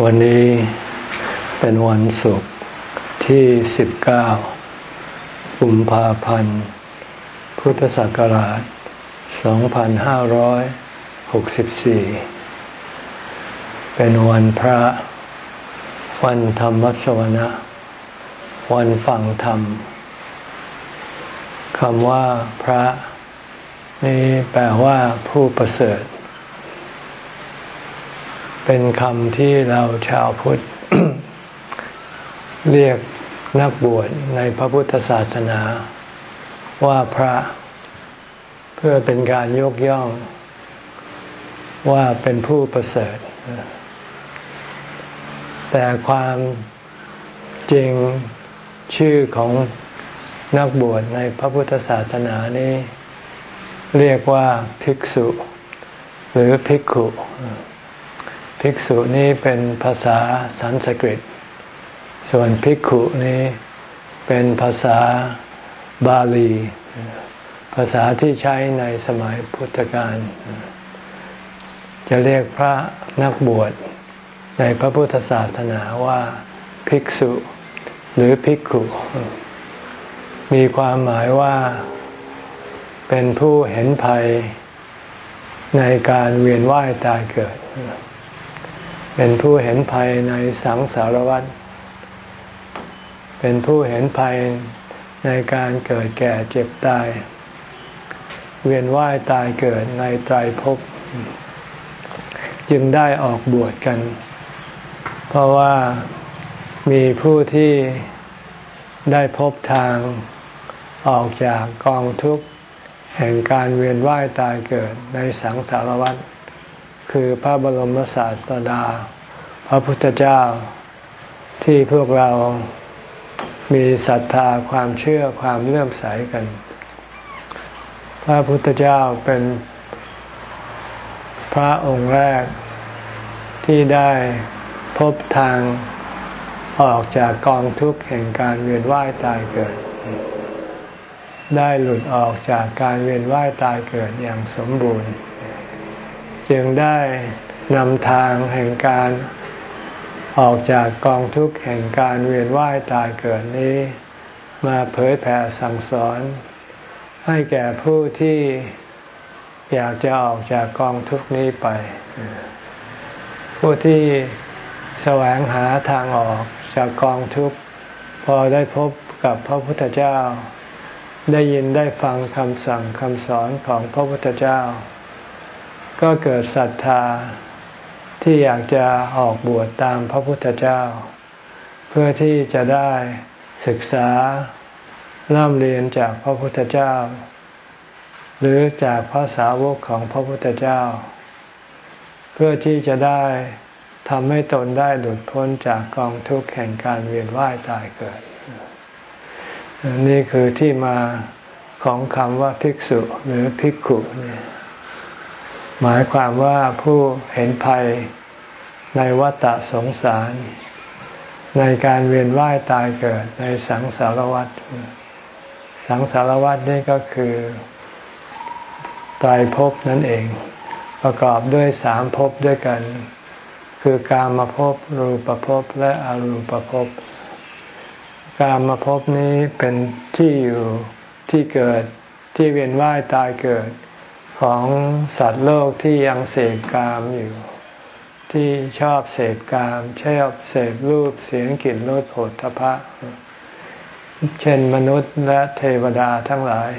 วันนี้เป็นวันศุกร์ที่ 19 กุมภาพันธ์ พุทธศักราช 2564 เป็นวันพระ วันธรรมสวนะ วันฟังธรรม คำว่าพระ นี่แปลว่าผู้ประเสริฐ เป็นคำที่เราชาวพุทธ เรียกนักบวชในพระพุทธศาสนา ว่าพระ เพื่อเป็นการยกย่อง ว่าเป็นผู้ประเสริฐ แต่ความจริงชื่อของนักบวชในพระพุทธศาสนานี้ เรียกว่าภิกษุ หรือภิกขุ ภิกษุนี้เป็นภาษาสันสกฤต ส่วนภิกขุนี้เป็นภาษาบาลี ภาษาที่ใช้ในสมัยพุทธกาลจะเรียกพระนักบวชในพระพุทธศาสนาว่าภิกษุ หรือภิกขุ มีความหมายว่าเป็นผู้เห็นภัยในการเวียนว่ายตายเกิด เป็นผู้เห็นภัยในสังสารวัฏเป็นผู้เห็นภัยในการเกิดแก่เจ็บตาย เวียนว่ายตายเกิดในไตรภพจึงได้ออกบวชกัน เพราะว่ามีผู้ที่ได้พบทางออกจากกองทุกข์ แห่งการเวียนว่ายตายเกิดในสังสารวัฏ คือพระบรมศาสดา พระพุทธเจ้า ที่พวกเรามีศรัทธาความเชื่อความเลื่อมใสกัน พระพุทธเจ้าเป็นพระองค์แรกที่ได้พบทางออกจากกองทุกข์แห่งการเวียนว่ายตายเกิด ได้หลุดออกจากการเวียนว่ายตายเกิดอย่างสมบูรณ์ จึงได้นำทางแห่งการออกจากกองทุกข์แห่งการเวียนว่ายตายเกิดนี้ มาเผยแผ่สั่งสอน ให้แก่ผู้ที่อยากจะออกจากกองทุกข์นี้ไป ผู้ที่แสวงหาทางออกจากกองทุกข์พอได้พบกับพระพุทธเจ้า ได้ยินได้ฟังคำสั่งคำสอนของพระพุทธเจ้า ก็เกิดศรัทธาที่อยากจะออกบวชตามพระพุทธเจ้า เพื่อที่จะได้ศึกษาร่ำเรียนจากพระพุทธเจ้า หรือจากพระสาวกของพระพุทธเจ้า เพื่อที่จะได้ทำให้ตนได้หลุดพ้นจากกองทุกข์แห่งการเวียนว่ายตายเกิด นี่คือที่มาของคำว่าภิกษุหรือภิกขุเนี่ย หมายความว่าผู้เห็นภัยในวัฏสงสาร ในการเวียนว่ายตายเกิดในสังสารวัฏสังสารวัฏนี่ก็คือตายภพนั่นเอง ประกอบด้วยสามภพด้วยกัน คือกามภพรูปภพและอรูปภพกามภพนี้เป็นที่อยู่ที่เกิดที่เวียนว่ายตายเกิด ของสัตว์โลกที่ยังเสพกามอยู่ ที่ชอบเสพกามชอบเสพรูปเสียงกลิ่นรสผลทพะ เช่นมนุษย์และเทวดาทั้งหลาย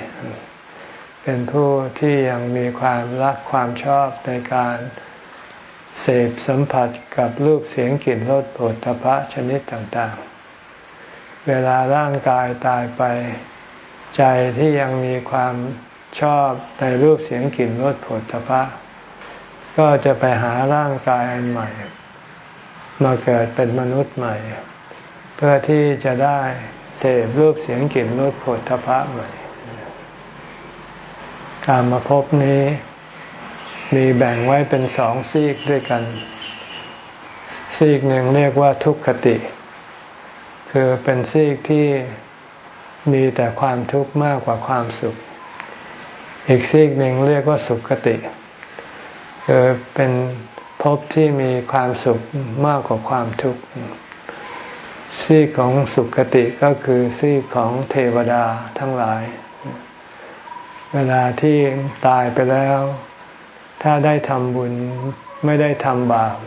เป็นผู้ที่ยังมีความรักความชอบในการเสพสัมผัสกับรูปเสียงกลิ่นรสผลทพะชนิดต่างๆ เวลาร่างกายตายไป ใจที่ยังมีความ ชอบในรูปเสียงกลิ่นรสผลทพะก็จะไปหาร่างกายอันใหม่ มาเกิดเป็นมนุษย์ใหม่ เพื่อที่จะได้เสพรูปเสียงกลิ่นรสผลทพะใหม่ การมาพบนี้มีแบ่งไว้เป็นสองซีกด้วยกัน ซีกหนึ่งเรียกว่าทุกขติ คือเป็นซีกที่มีแต่ความทุกข์มากกว่าความสุข อีกซีกหนึ่งเรียกว่าสุขติคือเป็นภพที่มีความสุขมากกว่าความทุกข์ซีกของสุขติก็คือซีกของเทวดาทั้งหลาย เวลาที่ตายไปแล้ว ถ้าได้ทำบุญไม่ได้ทำบาป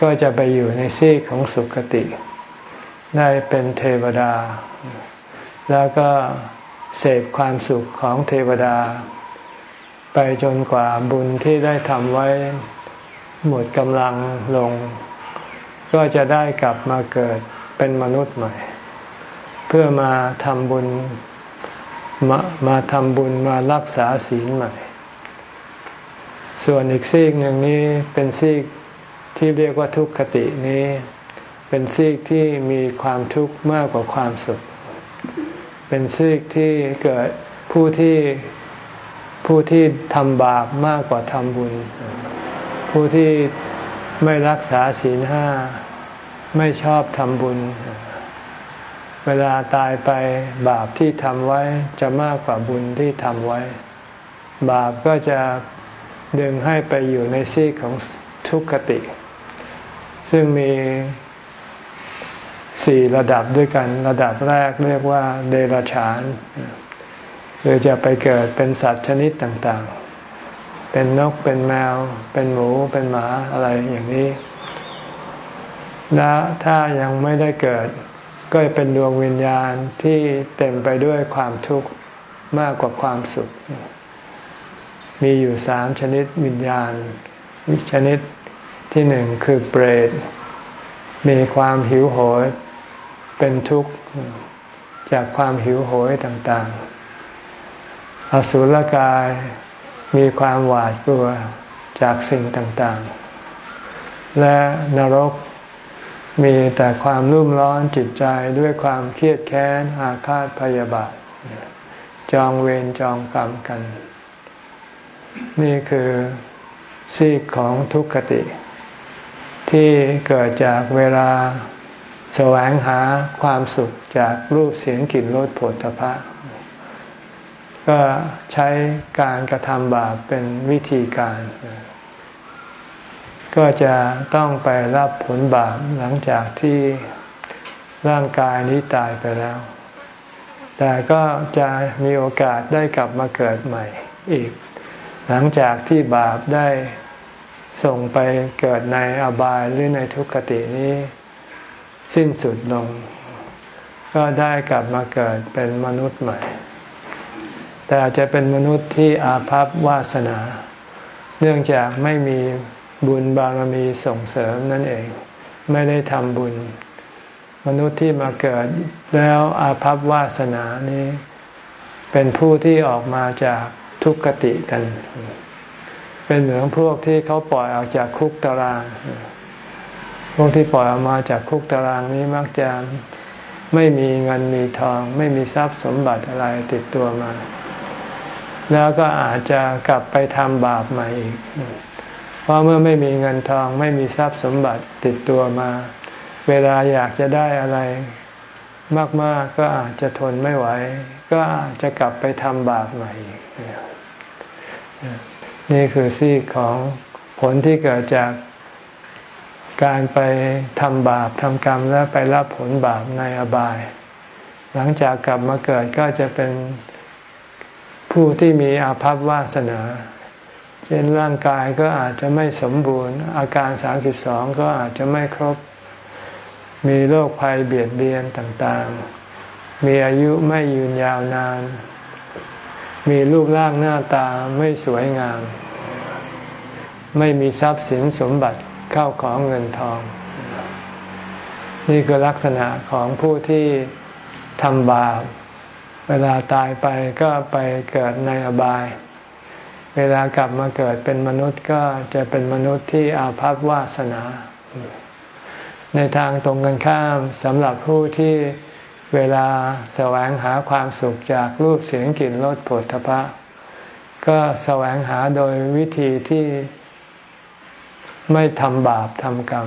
ก็จะไปอยู่ในซีกของสุขติ ได้เป็นเทวดา แล้วก็ เสพความสุขของเทวดา ไปจนกว่าบุญที่ได้ทำไว้หมดกำลังลง ก็จะได้กลับมาเกิดเป็นมนุษย์ใหม่ เพื่อมาทำบุญมามาทำบุญมารักษาศีลใหม่ ส่วนอีกซีกหนึ่งนี้เป็นซีกที่เรียกว่าทุกขตินี้ เป็นซีกที่มีความทุกข์มากกว่าความสุข เป็นซีกที่เกิดผู้ที่ผู้ที่ทำบาปมากกว่าทำบุญ ผู้ที่ไม่รักษาศีลห้าไม่ชอบทำบุญ เวลาตายไปบาปที่ทำไว้จะมากกว่าบุญที่ทำไว้ บาปก็จะดึงให้ไปอยู่ในซีกของทุกขติ ซึ่งมี สี่ระดับด้วยกัน ระดับแรกเรียกว่าเดรัจฉานคือจะไปเกิดเป็นสัตว์ชนิดต่างๆ เป็นนกเป็นแมว เป็นหมูเป็นหมาอะไรอย่างนี้ และถ้ายังไม่ได้เกิด ก็เป็นดวงวิญญาณที่เต็มไปด้วยความทุกข์มากกว่าความสุข มีอยู่สามชนิดวิญญาณ ชนิดที่หนึ่งคือเปรต มีความหิวโหยเป็นทุกข์จากความหิวโหยต่างๆ อสุรกายมีความหวาดกลัวจากสิ่งต่างๆ และนรกมีแต่ความรุ่มร้อนจิตใจด้วยความเครียดแค้นอาฆาตพยาบาท จองเวรจองกรรมกัน นี่คือซีกของทุกขติ ที่เกิดจากเวลาแสวงหาความสุขจากรูปเสียงกลิ่นรสผลพระก็ใช้การกระทำบาปเป็นวิธีการ ก็จะต้องไปรับผลบาปหลังจากที่ร่างกายนี้ตายไปแล้ว แต่ก็จะมีโอกาสได้กลับมาเกิดใหม่อีก หลังจากที่บาปได้ ส่งไปเกิดในอบายหรือในทุกขตินี้ สิ้นสุดลง ก็ได้กลับมาเกิดเป็นมนุษย์ใหม่ แต่จะเป็นมนุษย์ที่อาภัพวาสนา เนื่องจากไม่มีบุญบารมีส่งเสริมนั่นเอง ไม่ได้ทำบุญ มนุษย์ที่มาเกิดแล้วอาภัพวาสนานี้ เป็นผู้ที่ออกมาจากทุกขติกัน เป็นเหมือนพวกที่เขาปล่อยออกจากคุกตาราง พวกที่ปล่อยออกมาจากคุกตารางนี้มักจะไม่มีเงินมีทอง ไม่มีทรัพย์สมบัติอะไรติดตัวมา แล้วก็อาจจะกลับไปทำบาปใหม่อีก เพราะเมื่อไม่มีเงินทอง ไม่มีทรัพย์สมบัติติดตัวมา เวลาอยากจะได้อะไรมากๆก็อาจจะทนไม่ไหว ก็อาจจะกลับไปทำบาปใหม่อีก นี่คือซีกของผลที่เกิดจากการไปทำบาปทำกรรมแล้วไปรับผลบาปในอบาย หลังจากกลับมาเกิดก็จะเป็นผู้ที่มีอาภัพวาสนา เช่นร่างกายก็อาจจะไม่สมบูรณ์ อาการสามสิบสองก็อาจจะไม่ครบ มีโรคภัยเบียดเบียนต่างๆ มีอายุไม่ยืนยาวนาน มีรูปร่างหน้าตาไม่สวยงาม ไม่มีทรัพย์สินสมบัติเข้าของเงินทอง นี่คือลักษณะของผู้ที่ทำบาป เวลาตายไปก็ไปเกิดในอบาย เวลากลับมาเกิดเป็นมนุษย์ก็จะเป็นมนุษย์ที่อาภัพวาสนา ในทางตรงกันข้ามสำหรับผู้ที่ เวลาแสวงหาความสุขจากรูปเสียงกลิ่นรสผลทพะ ก็แสวงหาโดยวิธีที่ไม่ทำบาปทำกรรม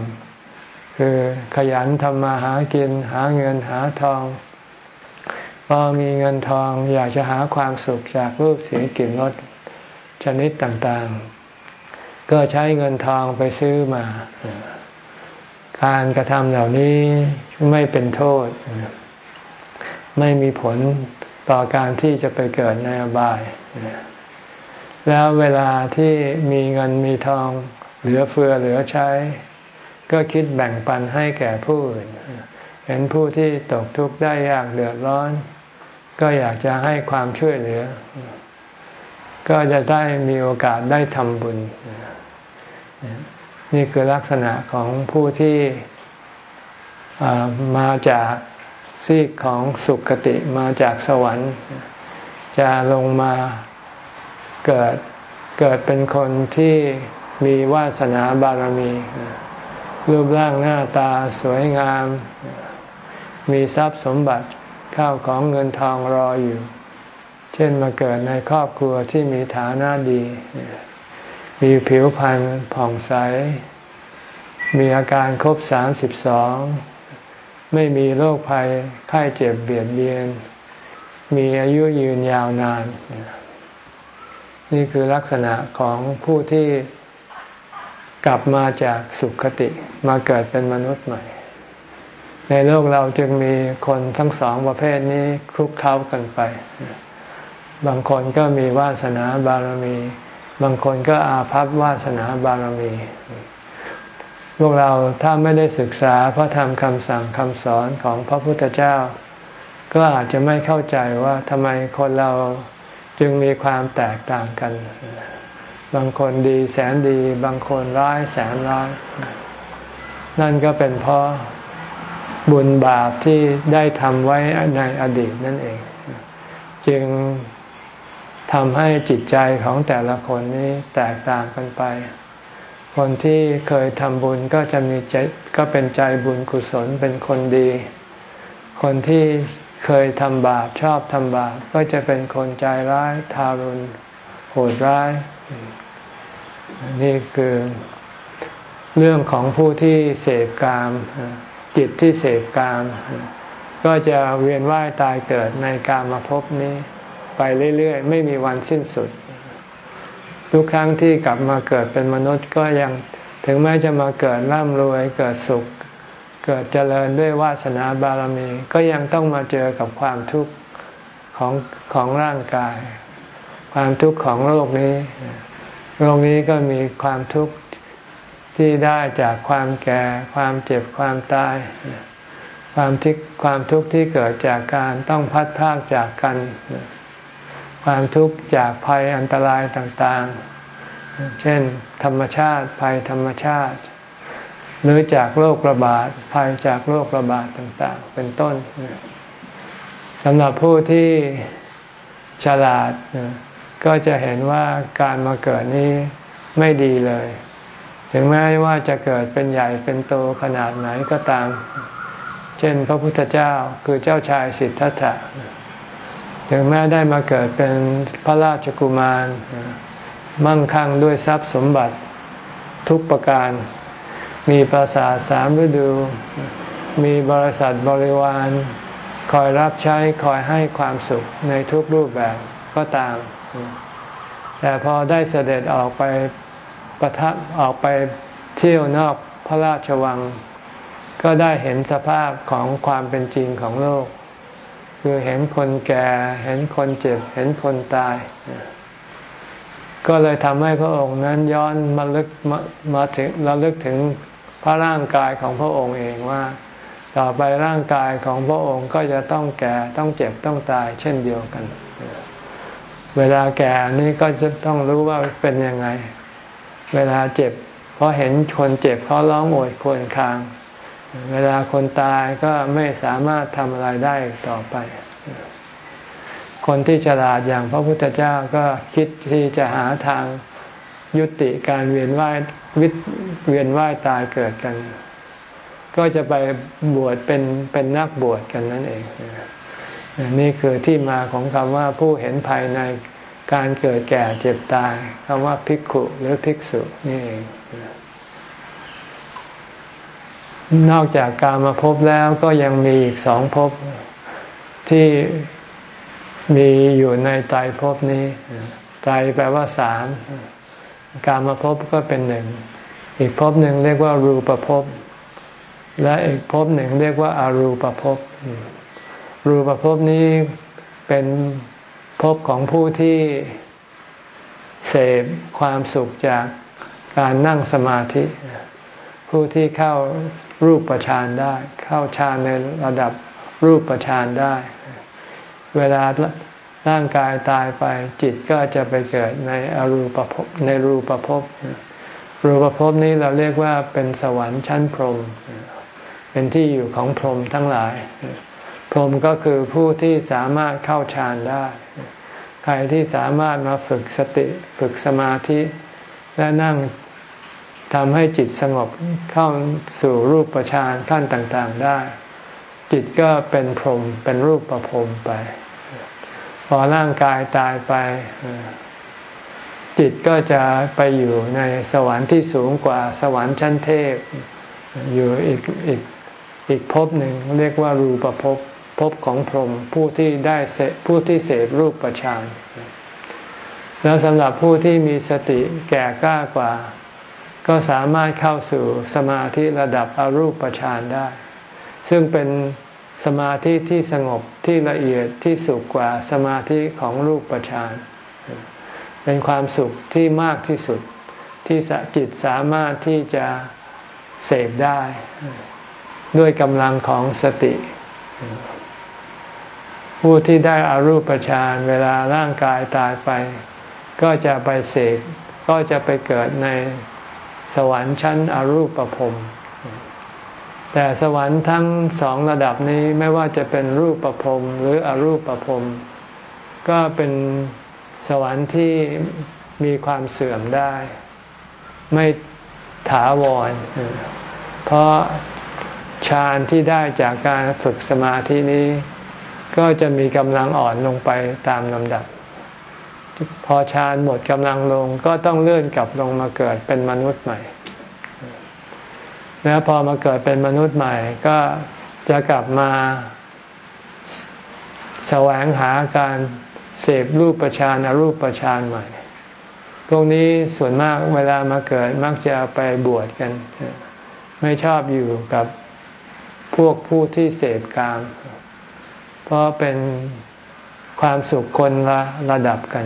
คือขยันทำมาหากิน หาเงินหาทองพอมีเงินทองอยากจะหาความสุขจากรูปเสียงกลิ่นรสชนิดต่างๆ ก็ใช้เงินทองไปซื้อมา การกระทำเหล่านี้ไม่เป็นโทษ ไม่มีผลต่อการที่จะไปเกิดในอบาย แล้วเวลาที่มีเงินมีทองเหลือเฟือเหลือใช้ ก็คิดแบ่งปันให้แก่ผู้อื่น เห็นผู้ที่ตกทุกข์ได้ยากเดือดร้อน ก็อยากจะให้ความช่วยเหลือ ก็จะได้มีโอกาสได้ทำบุญ นี่คือลักษณะของผู้ที่มาจาก ซีกของสุขติมาจากสวรรค์ จะลงมาเกิดเกิดเป็นคนที่มีวาสนาบารมี รูปร่างหน้าตาสวยงาม มีทรัพย์สมบัติข้าวของเงินทองรออยู่ เช่นมาเกิดในครอบครัวที่มีฐานะดี มีผิวพรรณผ่องใส มีอาการครบสามสิบสอง ไม่มีโรคภัยไข้เจ็บเบียดเบียน มีอายุยืนยาวนาน นี่คือลักษณะของผู้ที่กลับมาจากสุขติมาเกิดเป็นมนุษย์ใหม่ ในโลกเราจึงมีคนทั้งสองประเภทนี้คลุกเคล้ากันไป บางคนก็มีวาสนาบารมี บางคนก็อาภัพวาสนาบารมี พวกเราถ้าไม่ได้ศึกษาพระธรรมคำสั่งคำสอนของพระพุทธเจ้า ก็อาจจะไม่เข้าใจว่าทำไมคนเราจึงมีความแตกต่างกัน บางคนดีแสนดี บางคนร้ายแสนร้าย นั่นก็เป็นเพราะบุญบาปที่ได้ทำไว้ในอดีตนั่นเอง จึงทำให้จิตใจของแต่ละคนนี้แตกต่างกันไป คนที่เคยทำบุญก็จะมีใจก็เป็นใจบุญกุศลเป็นคนดี คนที่เคยทำบาปชอบทำบาปก็จะเป็นคนใจร้ายทารุณโหดร้าย นี่คือเรื่องของผู้ที่เสพกาม จิตที่เสพกาม ก็จะเวียนว่ายตายเกิดในกามภพนี้ ไปเรื่อยๆ ไม่มีวันสิ้นสุด ทุกครั้งที่กลับมาเกิดเป็นมนุษย์ก็ยังถึงแม้จะมาเกิดร่ำรวยเกิดสุข เกิดเจริญด้วยวาสนาบารมี ก็ยังต้องมาเจอกับความทุกข์ของของร่างกาย ความทุกข์ของโลกนี้ โลกนี้ก็มีความทุกข์ที่ได้จากความแก่ ความเจ็บความตาย ความทุกข์ความทุกข์ที่เกิดจากการต้องพัดพากจากกัน ความทุกข์จากภัยอันตรายต่างๆ เช่น ธรรมชาติภัยธรรมชาติ หรือจากโรคระบาดภัยจากโรคระบาดต่างๆ เป็นต้นสำหรับผู้ที่ฉลาดก็จะเห็นว่าการมาเกิดนี้ไม่ดีเลย ถึงแม้ว่าจะเกิดเป็นใหญ่เป็นโตขนาดไหนก็ตาม เช่นพระพุทธเจ้าคือเจ้าชายสิทธัตถะ ถึงแม้ได้มาเกิดเป็นพระราชกุมาร มั่งคั่งด้วยทรัพย์สมบัติทุกประการ มีภาษาสามฤดู มีบริษัทบริวาร คอยรับใช้คอยให้ความสุขในทุกรูปแบบก็ตาม แต่พอได้เสด็จออกไปประทับออกไปเที่ยวนอกพระราชวัง ก็ได้เห็นสภาพของความเป็นจริงของโลก คือเห็นคนแก่ เห็นคนเจ็บ เห็นคนตาย ก็เลยทำให้พระองค์นั้นย้อนมาลึกมามาถึงเราลึกถึงพระร่างกายของพระองค์เองว่า ต่อไปร่างกายของพระองค์ก็จะต้องแก่ต้องเจ็บต้องตาย เช่นเดียวกัน เวลาแก่นี่ก็จะต้องรู้ว่าเป็นยังไง เวลาเจ็บเพราะเห็นคนเจ็บเขาร้องโอดครวญคราง เวลาคนตายก็ไม่สามารถทำอะไรได้ต่อไป คนที่ฉลาดอย่างพระพุทธเจ้าก็คิดที่จะหาทางยุติการเวียนว่ายวิเวียนว่ายตายเกิดกัน ก็จะไปบวชเป็นเป็นนักบวชกันนั่นเองนี่คือที่มาของคำว่าผู้เห็นภายในการเกิดแก่เจ็บตายคำว่าภิกขุหรือภิกษุนี่เอง นอกจากการมาพบแล้วก็ยังมีอีกสองภพที่มีอยู่ในไตรภพนี้ ไตรแปลว่าสามการมาพบก็เป็นหนึ่ง อีกภพหนึ่งเรียกว่ารูปภพ และอีกภพหนึ่งเรียกว่าอารูปภพ รูปภพนี้เป็นภพของผู้ที่เสพความสุขจากการนั่งสมาธิ ผู้ที่เข้ารูปฌานได้ เข้าฌานในระดับรูปฌานได้ เวลาร่างกายตายไปจิตก็จะไปเกิดในอรูปภพในรูปภพรูปภพนี้เราเรียกว่าเป็นสวรรค์ชั้นพรหมเป็นที่อยู่ของพรหมทั้งหลาย พรหมก็คือผู้ที่สามารถเข้าฌานได้ ใครที่สามารถมาฝึกสติฝึกสมาธิ และนั่ง ทำให้จิตสงบเข้าสู่รูปฌานขั้นต่างๆได้ จิตก็เป็นพรหมเป็นรูปประพรมไป พอร่างกายตายไป จิตก็จะไปอยู่ในสวรรค์ที่สูงกว่าสวรรค์ชั้นเทพ อยู่อีกอีกอีกภพหนึ่งเรียกว่ารูปภพภพของพรหมผู้ที่ได้ผู้ที่เสพรูปประชานแล้วสำหรับผู้ที่มีสติแก่กล้ากว่า ก็สามารถเข้าสู่สมาธิระดับอรูปฌานได้ ซึ่งเป็นสมาธิที่สงบที่ละเอียดที่สุขกว่าสมาธิของรูปฌานเป็นความสุขที่มากที่สุดที่จิตสามารถที่จะเสพได้ ด้วยกำลังของสติ ผู้ที่ได้อารูปฌานเวลาร่างกายตายไป ก็จะไปเสพก็จะไปเกิดใน สวรรค์ชั้นอรูปภพแต่สวรรค์ทั้งสองระดับนี้ไม่ว่าจะเป็นรูปประพรมหรืออรูปประพรมก็เป็นสวรรค์ที่มีความเสื่อมได้ ไม่ถาวร เพราะฌานที่ได้จากการฝึกสมาธินี้ ก็จะมีกำลังอ่อนลงไปตามลำดับ พอฌานหมดกำลังลงก็ต้องเลื่อนกลับลงมาเกิดเป็นมนุษย์ใหม่ แล้วพอมาเกิดเป็นมนุษย์ใหม่ ก็จะกลับมาแสวงหาการเสพรูปประชานอรูปประชานใหม่ พวกนี้ส่วนมากเวลามาเกิดมักจะไปบวชกัน ไม่ชอบอยู่กับพวกผู้ที่เสพกาม เพราะเป็น ความสุขคนละระดับกัน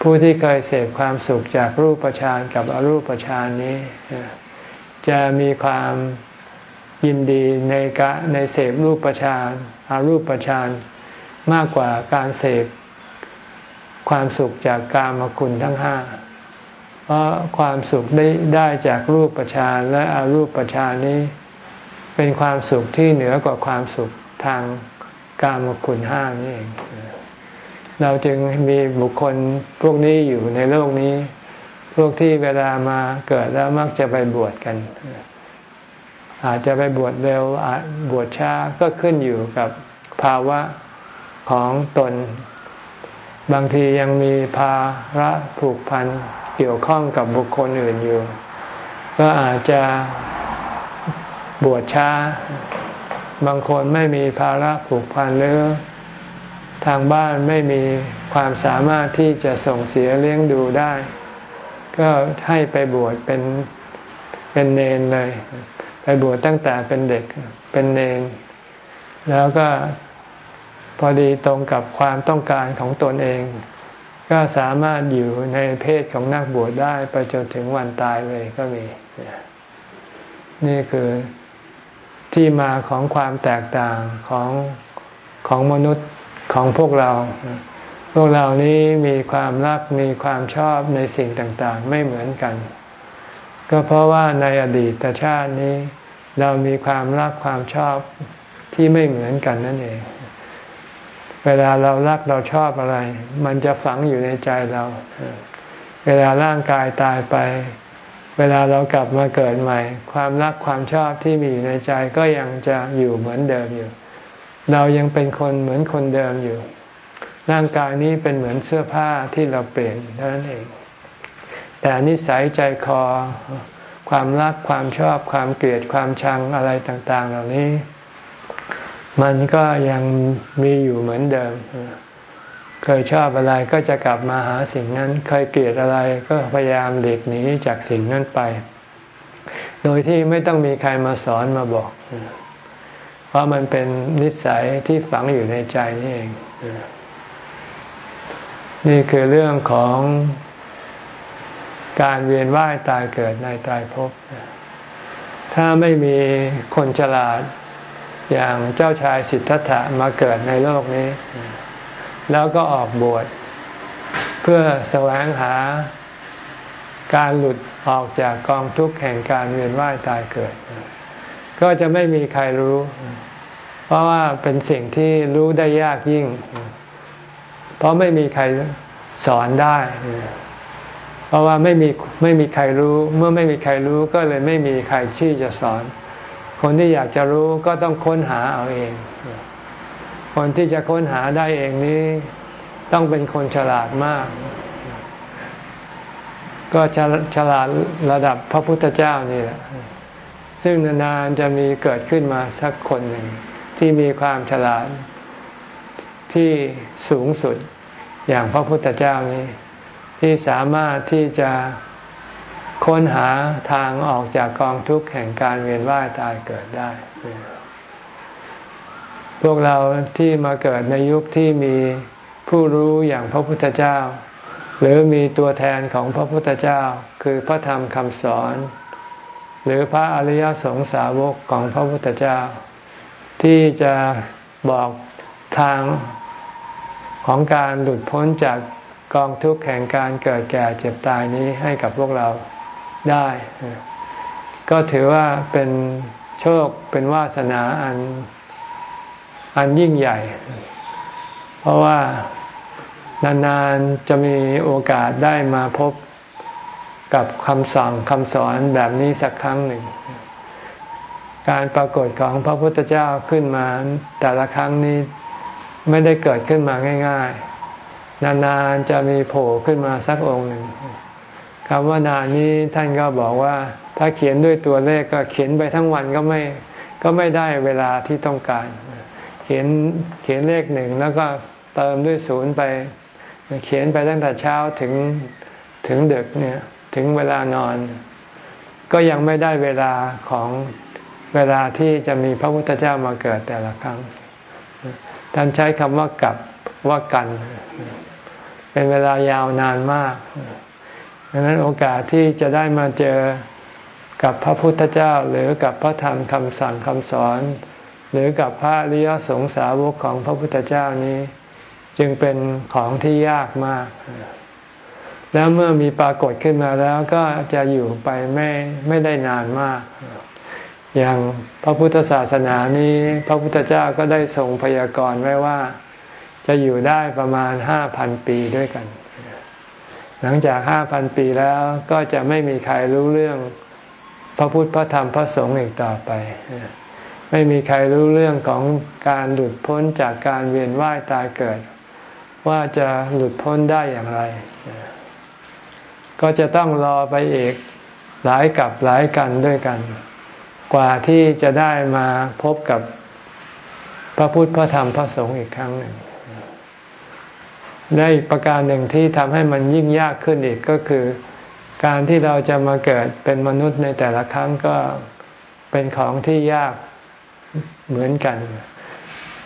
ผู้ที่เคยเสพความสุขจากรูปประชานกับอรูปประชานนี้ จะมีความยินดีในกะในเสพรูปประชานอารูปประชานมากกว่าการเสพความสุขจากกามคุณทั้งห้าเพราะความสุขได้ได้จากรูปประชานและอารูปประชานนี้ เป็นความสุขที่เหนือกว่าความสุขทาง กามคุณห้านี่เองเราจึงมีบุคคลพวกนี้อยู่ในโลกนี้ พวกที่เวลามาเกิดแล้วมักจะไปบวชกัน อาจจะไปบวชเร็วอาจบวชช้าก็ขึ้นอยู่กับภาวะของตน บางทียังมีภาระผูกพันเกี่ยวข้องกับบุคคลอื่นอยู่ ก็อาจจะบวชช้า บางคนไม่มีภาระผูกพันหรือทางบ้านไม่มีความสามารถที่จะส่งเสียเลี้ยงดูได้ ก็ให้ไปบวชเป็นเป็นเนนเลย ไปบวชตั้งแต่เป็นเด็กเป็นเนน แล้วก็พอดีตรงกับความต้องการของตนเอง ก็สามารถอยู่ในเพศของนักบวชได้ไปจนถึงวันตายเลยก็มี นี่คือ ที่มาของความแตกต่างของของมนุษย์ของพวกเรา พวกเรานี้มีความรักมีความชอบในสิ่งต่างๆ ไม่เหมือนกัน ก็เพราะว่าในอดีตชาตินี้ เรามีความรักความชอบที่ไม่เหมือนกันนั่นเอง เวลาเรารักเราชอบอะไร มันจะฝังอยู่ในใจเรา เวลาร่างกายตายไป เวลาเรากลับมาเกิดใหม่ ความรักความชอบที่มีอยู่ในใจก็ยังจะอยู่เหมือนเดิมอยู่ เรายังเป็นคนเหมือนคนเดิมอยู่ ร่างกายนี้เป็นเหมือนเสื้อผ้าที่เราเปลี่ยนเท่านั้นเอง แต่นิสัยใจคอ ความรักความชอบ ความเกลียดความชังอะไรต่าง ๆ เหล่านี้ มันก็ยังมีอยู่เหมือนเดิม เคยชอบอะไรก็จะกลับมาหาสิ่งนั้น เคยเกลียดอะไรก็พยายามหลีกหนีจากสิ่งนั้นไป โดยที่ไม่ต้องมีใครมาสอนมาบอก เพราะมันเป็นนิสัยที่ฝังอยู่ในใจนี่เอง นี่คือเรื่องของการเวียนว่ายตายเกิดในตายภพ ถ้าไม่มีคนฉลาดอย่างเจ้าชายสิทธัตถะมาเกิดในโลกนี้ แล้วก็ออกบวชเพื่อแสวงหาการหลุดออกจากกองทุกข์แห่งการเวียนว่ายตายเกิด ก็จะไม่มีใครรู้ เพราะว่าเป็นสิ่งที่รู้ได้ยากยิ่ง เพราะไม่มีใครสอนได้ เพราะว่าไม่มีไม่มีใครรู้ เมื่อไม่มีใครรู้ก็เลยไม่มีใครที่จะสอน คนที่อยากจะรู้ก็ต้องค้นหาเอาเอง คนที่จะค้นหาได้เองนี้ ต้องเป็นคนฉลาดมาก ก็ฉลาดระดับพระพุทธเจ้านี่แหละซึ่งนานๆจะมีเกิดขึ้นมาสักคนหนึ่ง ที่มีความฉลาดที่สูงสุดอย่างพระพุทธเจ้านี้ ที่สามารถที่จะค้นหาทางออกจากกองทุกข์แห่งการเวียนว่ายตายเกิดได้ พวกเราที่มาเกิดในยุคที่มีผู้รู้อย่างพระพุทธเจ้า หรือมีตัวแทนของพระพุทธเจ้า คือพระธรรมคำสอน หรือพระอริยสงสาวกของพระพุทธเจ้า ที่จะบอกทางของการหลุดพ้นจากกองทุกข์แห่งการเกิดแก่เจ็บตายนี้ให้กับพวกเราได้ ก็ถือว่าเป็นโชคเป็นวาสนาอัน อันยิ่งใหญ่ เพราะว่านานๆจะมีโอกาสได้มาพบกับคำสั่งคำสอนแบบนี้สักครั้งหนึ่ง การปรากฏของพระพุทธเจ้าขึ้นมา แต่ละครั้งนี้ไม่ได้เกิดขึ้นมาง่าย ๆ นานๆจะมีโผล่ขึ้นมาสักองค์หนึ่งคำว่านานนี้ท่านก็บอกว่า ถ้าเขียนด้วยตัวเลขก็เขียนไปทั้งวันก็ไม่ก็ไม่ได้เวลาที่ต้องการ ขียนเขียนเลขหนึ่งแล้วก็เติมด้วยศูนย์ไป เขียนไปตั้งแต่เช้าถึงถึงดึกเนี่ยถึงเวลานอน ก็ยังไม่ได้เวลาของเวลาที่จะมีพระพุทธเจ้ามาเกิดแต่ละครั้ง ท่านใช้คำว่ากับว่ากัน เป็นเวลายาวนานมากดังนั้นโอกาสที่จะได้มาเจอกับพระพุทธเจ้าหรือกับพระธรรมคำสั่งคำสอน หรือกับพระอริยสงสาวกของพระพุทธเจ้านี้ จึงเป็นของที่ยากมาก แล้วเมื่อมีปรากฏขึ้นมาแล้วก็จะอยู่ไปไม่ไม่ได้นานมาก อย่างพระพุทธศาสนานี้ พระพุทธเจ้าก็ได้ทรงพยากรณ์ไว้ว่า จะอยู่ได้ประมาณห้าพันปีด้วยกัน หลังจากห้าพันปีแล้วก็จะไม่มีใครรู้เรื่องพระพุทธพระธรรมพระสงฆ์อีกต่อไป ไม่มีใครรู้เรื่องของการหลุดพ้นจากการเวียนว่ายตายเกิด ว่าจะหลุดพ้นได้อย่างไร ก็จะต้องรอไปอีกหลายกับหลายกันด้วยกัน กว่าที่จะได้มาพบกับพระพุทธพระธรรมพระสงฆ์อีกครั้งหนึ่งและอีกประการหนึ่งที่ทำให้มันยิ่งยากขึ้นอีกก็คือ การที่เราจะมาเกิดเป็นมนุษย์ในแต่ละครั้งก็เป็นของที่ยาก เหมือนกัน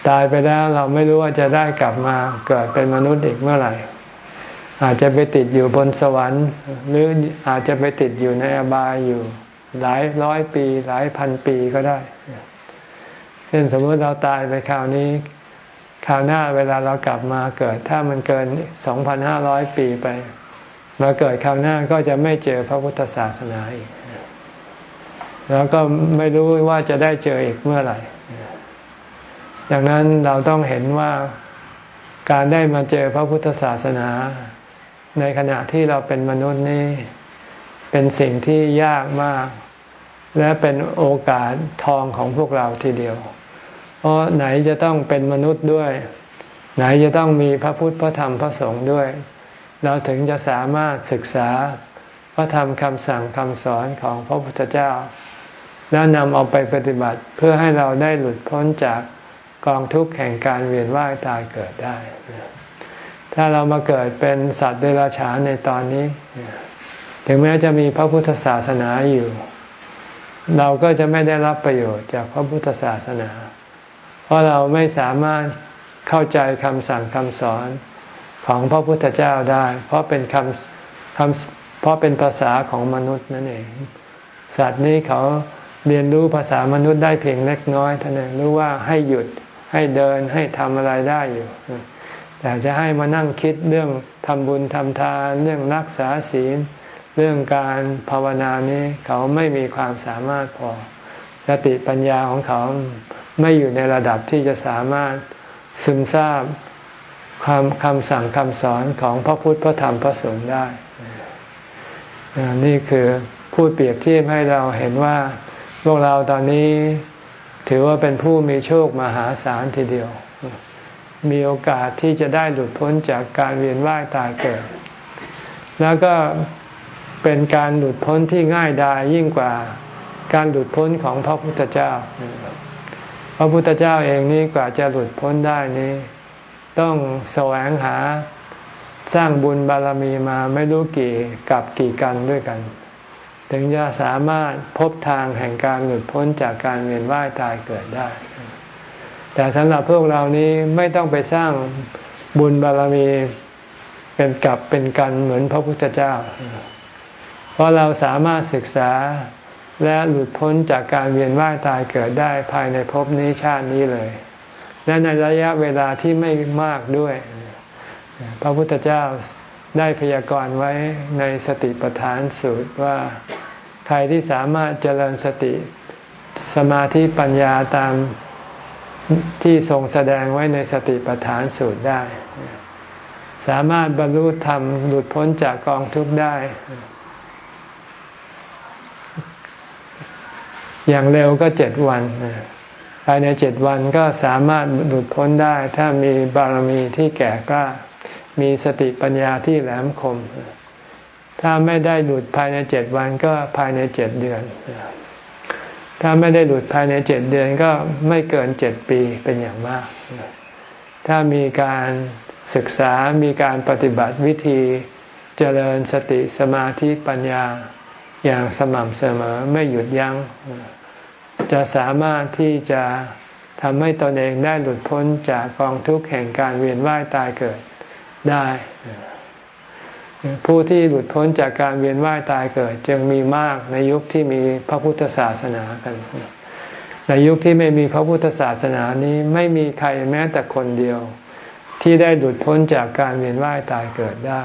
ตายไปแล้วเราไม่รู้ว่าจะได้กลับมาเกิดเป็นมนุษย์อีกเมื่อไหร่ อาจจะไปติดอยู่บนสวรรค์ หรืออาจจะไปติดอยู่ในอบายอยู่ หลายร้อยปี หลายพันปีก็ได้เช่นสมมติเราตายไปคราวนี้คราวหน้าเวลาเรากลับมาเกิด ถ้ามันเกินสองพันห้าร้อยปีไป มาเกิดคราวหน้าก็จะไม่เจอพระพุทธศาสนาอีก แล้วก็ไม่รู้ว่าจะได้เจออีกเมื่อไหร่ ดังนั้นเราต้องเห็นว่าการได้มาเจอพระพุทธศาสนา ในขณะที่เราเป็นมนุษย์นี่เป็นสิ่งที่ยากมาก และเป็นโอกาสทองของพวกเราทีเดียว เพราะไหนจะต้องเป็นมนุษย์ด้วย ไหนจะต้องมีพระพุทธพระธรรมพระสงฆ์ด้วย เราถึงจะสามารถศึกษาพระธรรมคำสั่งคำสอนของพระพุทธเจ้า แล้วนำเอาไปปฏิบัติเพื่อให้เราได้หลุดพ้นจาก กองทุกข์แห่งการเวียนว่ายตายเกิดได้ ถ้าเรามาเกิดเป็นสัตว์เดรัจฉานในตอนนี้ ถึงแม้จะมีพระพุทธศาสนาอยู่ เราก็จะไม่ได้รับประโยชน์จากพระพุทธศาสนา เพราะเราไม่สามารถเข้าใจคำสั่งคำสอนของพระพุทธเจ้าได้ เพราะเป็นคำคำเพราะเป็นภาษาของมนุษย์นั่นเอง สัตว์นี้เขาเรียนรู้ภาษามนุษย์ได้เพียงเล็กน้อยเท่านั้นรู้ว่าให้หยุด ให้เดินให้ทำอะไรได้อยู่ แต่จะให้มานั่งคิดเรื่องทำบุญทำทาน เรื่องรักษาศีล เรื่องการภาวนานี้เขาไม่มีความสามารถพอสติปัญญาของเขาไม่อยู่ในระดับที่จะสามารถซึมซาบคำคำสั่งคำสอนของพระพุทธพระธรรมพระสงฆ์ได้ นี่คือพูดเปรียบเทียบให้เราเห็นว่า พวกเราตอนนี้ ถือว่าเป็นผู้มีโชคมหาศาลทีเดียว มีโอกาสที่จะได้หลุดพ้นจากการเวียนว่ายตายเกิด แล้วก็เป็นการหลุดพ้นที่ง่ายดายยิ่งกว่าการหลุดพ้นของพระพุทธเจ้า พระพุทธเจ้าเองนี้กว่าจะหลุดพ้นได้นี้ ต้องแสวงหาสร้างบุญบารมีมาไม่รู้กี่กับกี่กันด้วยกัน ถึงจะสามารถพบทางแห่งการหลุดพ้นจากการเวียนว่ายตายเกิดได้ แต่สำหรับพวกเรานี้ไม่ต้องไปสร้างบุญบารมีเป็นกับเป็นกันเหมือนพระพุทธเจ้า เพราะเราสามารถศึกษาและหลุดพ้นจากการเวียนว่ายตายเกิดได้ภายในภพนี้ชาตินี้เลย และในระยะเวลาที่ไม่มากด้วย พระพุทธเจ้า ได้พยากรณ์ไว้ในสติปัฏฐานสูตรว่าใครที่สามารถเจริญสติสมาธิปัญญาตามที่ทรงแสดงไว้ในสติปัฏฐานสูตรได้ สามารถบรรลุธรรมหลุดพ้นจากกองทุกข์ได้ อย่างเร็วก็เจ็ดวันภายในเจ็ดวันก็สามารถหลุดพ้นได้ ถ้ามีบารมีที่แก่กล้า มีสติปัญญาที่แหลมคม ถ้าไม่ได้หลุดภายในเจ็ดวันก็ภายในเจ็ดเดือน ถ้าไม่ได้หลุดภายในเจ็ดเดือนก็ไม่เกินเจ็ดปีเป็นอย่างมาก ถ้ามีการศึกษามีการปฏิบัติวิธีเจริญสติสมาธิปัญญาอย่างสม่ำเสมอไม่หยุดยัง้ง จะสามารถที่จะทำให้ตนเองได้หลุดพ้นจากกองทุกข์แห่งการเวียนว่ายตายเกิด ได้ ผู้ที่หลุดพ้นจากการเวียนว่ายตายเกิด จึงมีมากในยุคที่มีพระพุทธศาสนากันในยุคที่ไม่มีพระพุทธศาสนานี้ไม่มีใครแม้แต่คนเดียว ที่ได้หลุดพ้นจากการเวียนว่ายตายเกิดได้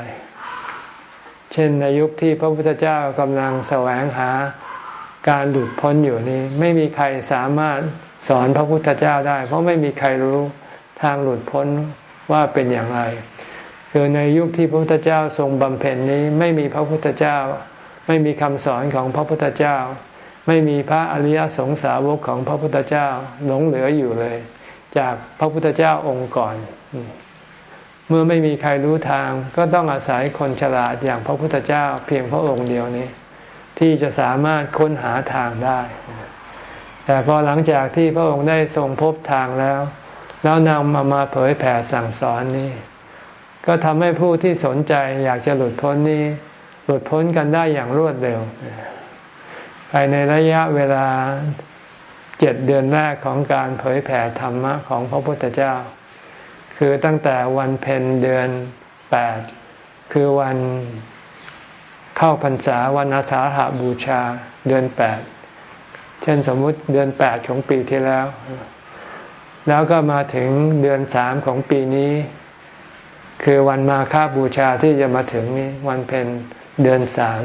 เช่นในยุคที่พระพุทธเจ้ากำลังแสวงหาการหลุดพ้นอยู่นี้ ไม่มีใครสามารถสอนพระพุทธเจ้าได้ เพราะไม่มีใครรู้ทางหลุดพ้นว่าเป็นอย่างไร คือในยุคที่พระพุทธเจ้าทรงบำเพ็ญนี้ไม่มีพระพุทธเจ้า ไม่มีคำสอนของพระพุทธเจ้า ไม่มีพระอริยสงสาวกของพระพุทธเจ้าหลงเหลืออยู่เลย จากพระพุทธเจ้าองค์ก่อน เมื่อไม่มีใครรู้ทางก็ต้องอาศัยคนฉลาดอย่างพระพุทธเจ้า เพียงพระองค์เดียวนี้ ที่จะสามารถค้นหาทางได้ แต่พอหลังจากที่พระองค์ได้ทรงพบทางแล้ว แล้วนำมามาเผยแผ่สั่งสอนนี้ ก็ทำให้ผู้ที่สนใจอยากจะหลุดพ้นนี้ หลุดพ้นกันได้อย่างรวดเร็ว ภายในระยะเวลาเจ็ดเดือนแรกของการเผยแผ่ธรรมะของพระพุทธเจ้า คือตั้งแต่วันเพ็ญเดือนแปดคือวันเข้าพรรษาวันอาสาหาบูชาเดือนแปดเช่นสมมุติเดือนแปดของปีที่แล้ว แล้วก็มาถึงเดือนสามของปีนี้ คือวันมาฆบูชาที่จะมาถึงนี้วันเป็นเดือนสาม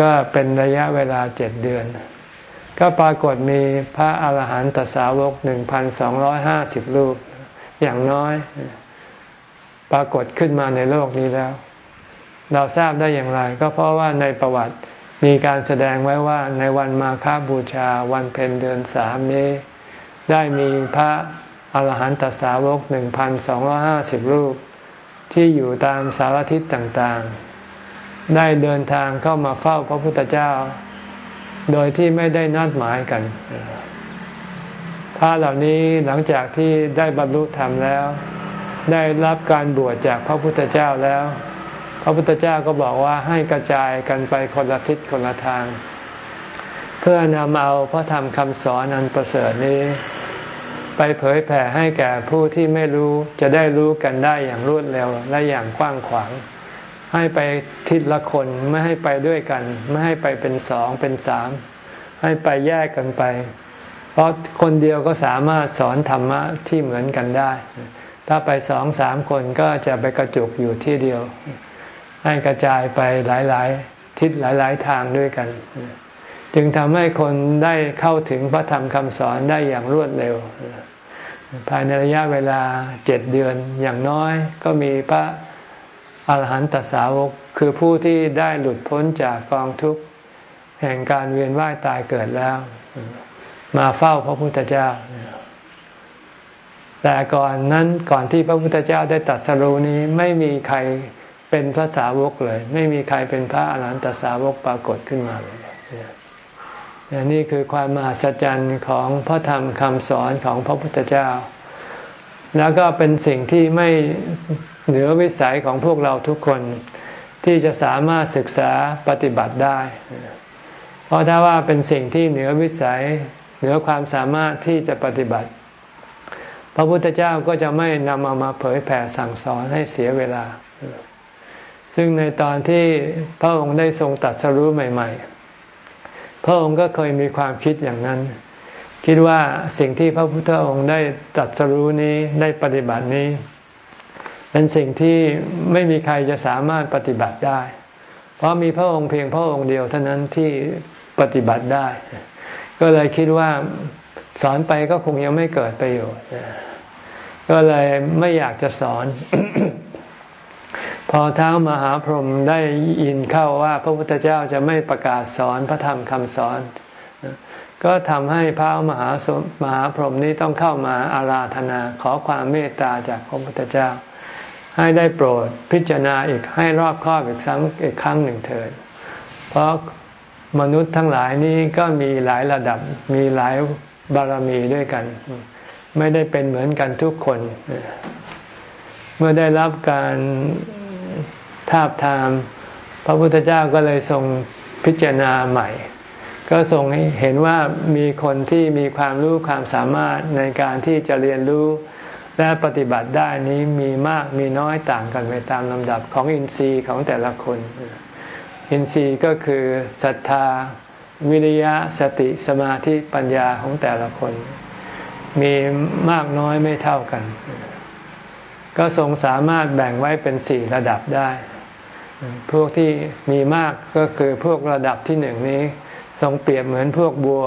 ก็เป็นระยะเวลาเจ็ดเดือน ก็ปรากฏมีพระอาหารหันตสาวกหนึ่งพันสองร้อยห้าสิบรูป อย่างน้อย ปรากฏขึ้นมาในโลกนี้แล้ว เราทราบได้อย่างไร ก็เพราะว่าในประวัติมีการแสดงไว้ว่าในวันมาฆบูชาวันเพ็ญเดือนสามนี้ ได้มีพระอาหารหันตสาวกหนึ่งพันสองร้อห้าสิบรูป ที่อยู่ตามสารทิศต่างๆ ได้เดินทางเข้ามาเฝ้าพระพุทธเจ้า โดยที่ไม่ได้นัดหมายกันพระเหล่านี้หลังจากที่ได้บรรลุธรรมแล้ว ได้รับการบวชจากพระพุทธเจ้าแล้ว พระพุทธเจ้าก็บอกว่าให้กระจายกันไปคนละทิศคนละทาง เพื่อนำเอาพระธรรมคำสอนอันประเสริฐนี้ ไปเผยแผ่ให้แก่ผู้ที่ไม่รู้จะได้รู้กันได้อย่างรวดเร็วและอย่างกว้างขวาง ให้ไปทิศละคนไม่ให้ไปด้วยกัน ไม่ให้ไปเป็นสองเป็นสามให้ไปแยกกันไป เพราะคนเดียวก็สามารถสอนธรรมะที่เหมือนกันได้ ถ้าไปสองสามคนก็จะไปกระจุกอยู่ที่เดียว ให้กระจายไปหลาย ๆ ทิศหลาย ๆ ทางด้วยกัน จึงทำให้คนได้เข้าถึงพระธรรมคำสอนได้อย่างรวดเร็ว ภายในระยะเวลาเจ็ดเดือนอย่างน้อยก็มีพระอาหารหันตสาวกคือผู้ที่ได้หลุดพ้นจากกองทุกข์แห่งการเวียนว่ายตายเกิดแล้ว มาเฝ้าพระพุทธเจ้า แต่ก่อนนั้นก่อนที่พระพุทธเจ้าได้ตัดสรุนี้ไม่มีใครเป็นพระสาวกเลย ไม่มีใครเป็นพระอรหันตสาวกปรากฏขึ้นมาเลย นี่คือความมหัศจรรย์ของพระธรรมคำสอนของพระพุทธเจ้า แล้วก็เป็นสิ่งที่ไม่เหนือวิสัยของพวกเราทุกคนที่จะสามารถศึกษาปฏิบัติได้ เพราะถ้าว่าเป็นสิ่งที่เหนือวิสัย เหนือความสามารถที่จะปฏิบัติ พระพุทธเจ้าก็จะไม่นำเอามาเผยแผ่สั่งสอนให้เสียเวลา ซึ่งในตอนที่พระองค์ได้ทรงตัดสรู้ใหม่ ๆ พระองค์ก็เคยมีความคิดอย่างนั้น คิดว่าสิ่งที่พระพุทธองค์ได้ตัดสรู้นี้ได้ปฏิบัตินี้ เป็นสิ่งที่ไม่มีใครจะสามารถปฏิบัติได้ เพราะมีพระองค์เพียงพระองค์เดียวเท่านั้นที่ปฏิบัติได้ ก็เลยคิดว่าสอนไปก็คงยังไม่เกิดประโยชน์ก็เลยไม่อยากจะสอน พอเท้ามหาพรหมได้ยินเข้าว่าพระพุทธเจ้าจะไม่ประกาศสอนพระธรรมคำสอน ก็ทำให้พระมหามหาพรหมนี้ต้องเข้ามาอาราธนาขอความเมตตาจากพระพุทธเจ้า ให้ได้โปรดพิจารณาอีกให้รอบครอบอีกครั้งอีกครั้งหนึ่งเถิด เพราะมนุษย์ทั้งหลายนี้ก็มีหลายระดับมีหลายบารมีด้วยกัน ไม่ได้เป็นเหมือนกันทุกคน เมื่อได้รับการ ทาบทาม พระพุทธเจ้าก็เลยทรงพิจารณาใหม่ ก็ทรงเห็นว่ามีคนที่มีความรู้ความสามารถในการที่จะเรียนรู้และปฏิบัติได้นี้มีมากมีน้อยต่างกันไปตามลำดับของอินทรีย์ของแต่ละคน อินทรีย์ก็คือศรัทธา วิริยะสติสมาธิปัญญาของแต่ละคน มีมากน้อยไม่เท่ากัน ก็ทรงสามารถแบ่งไว้เป็นสี่ระดับได้ พวกที่มีมากก็คือพวกระดับที่หนึ่งนี้ ทรงเปรียบเหมือนพวกบัว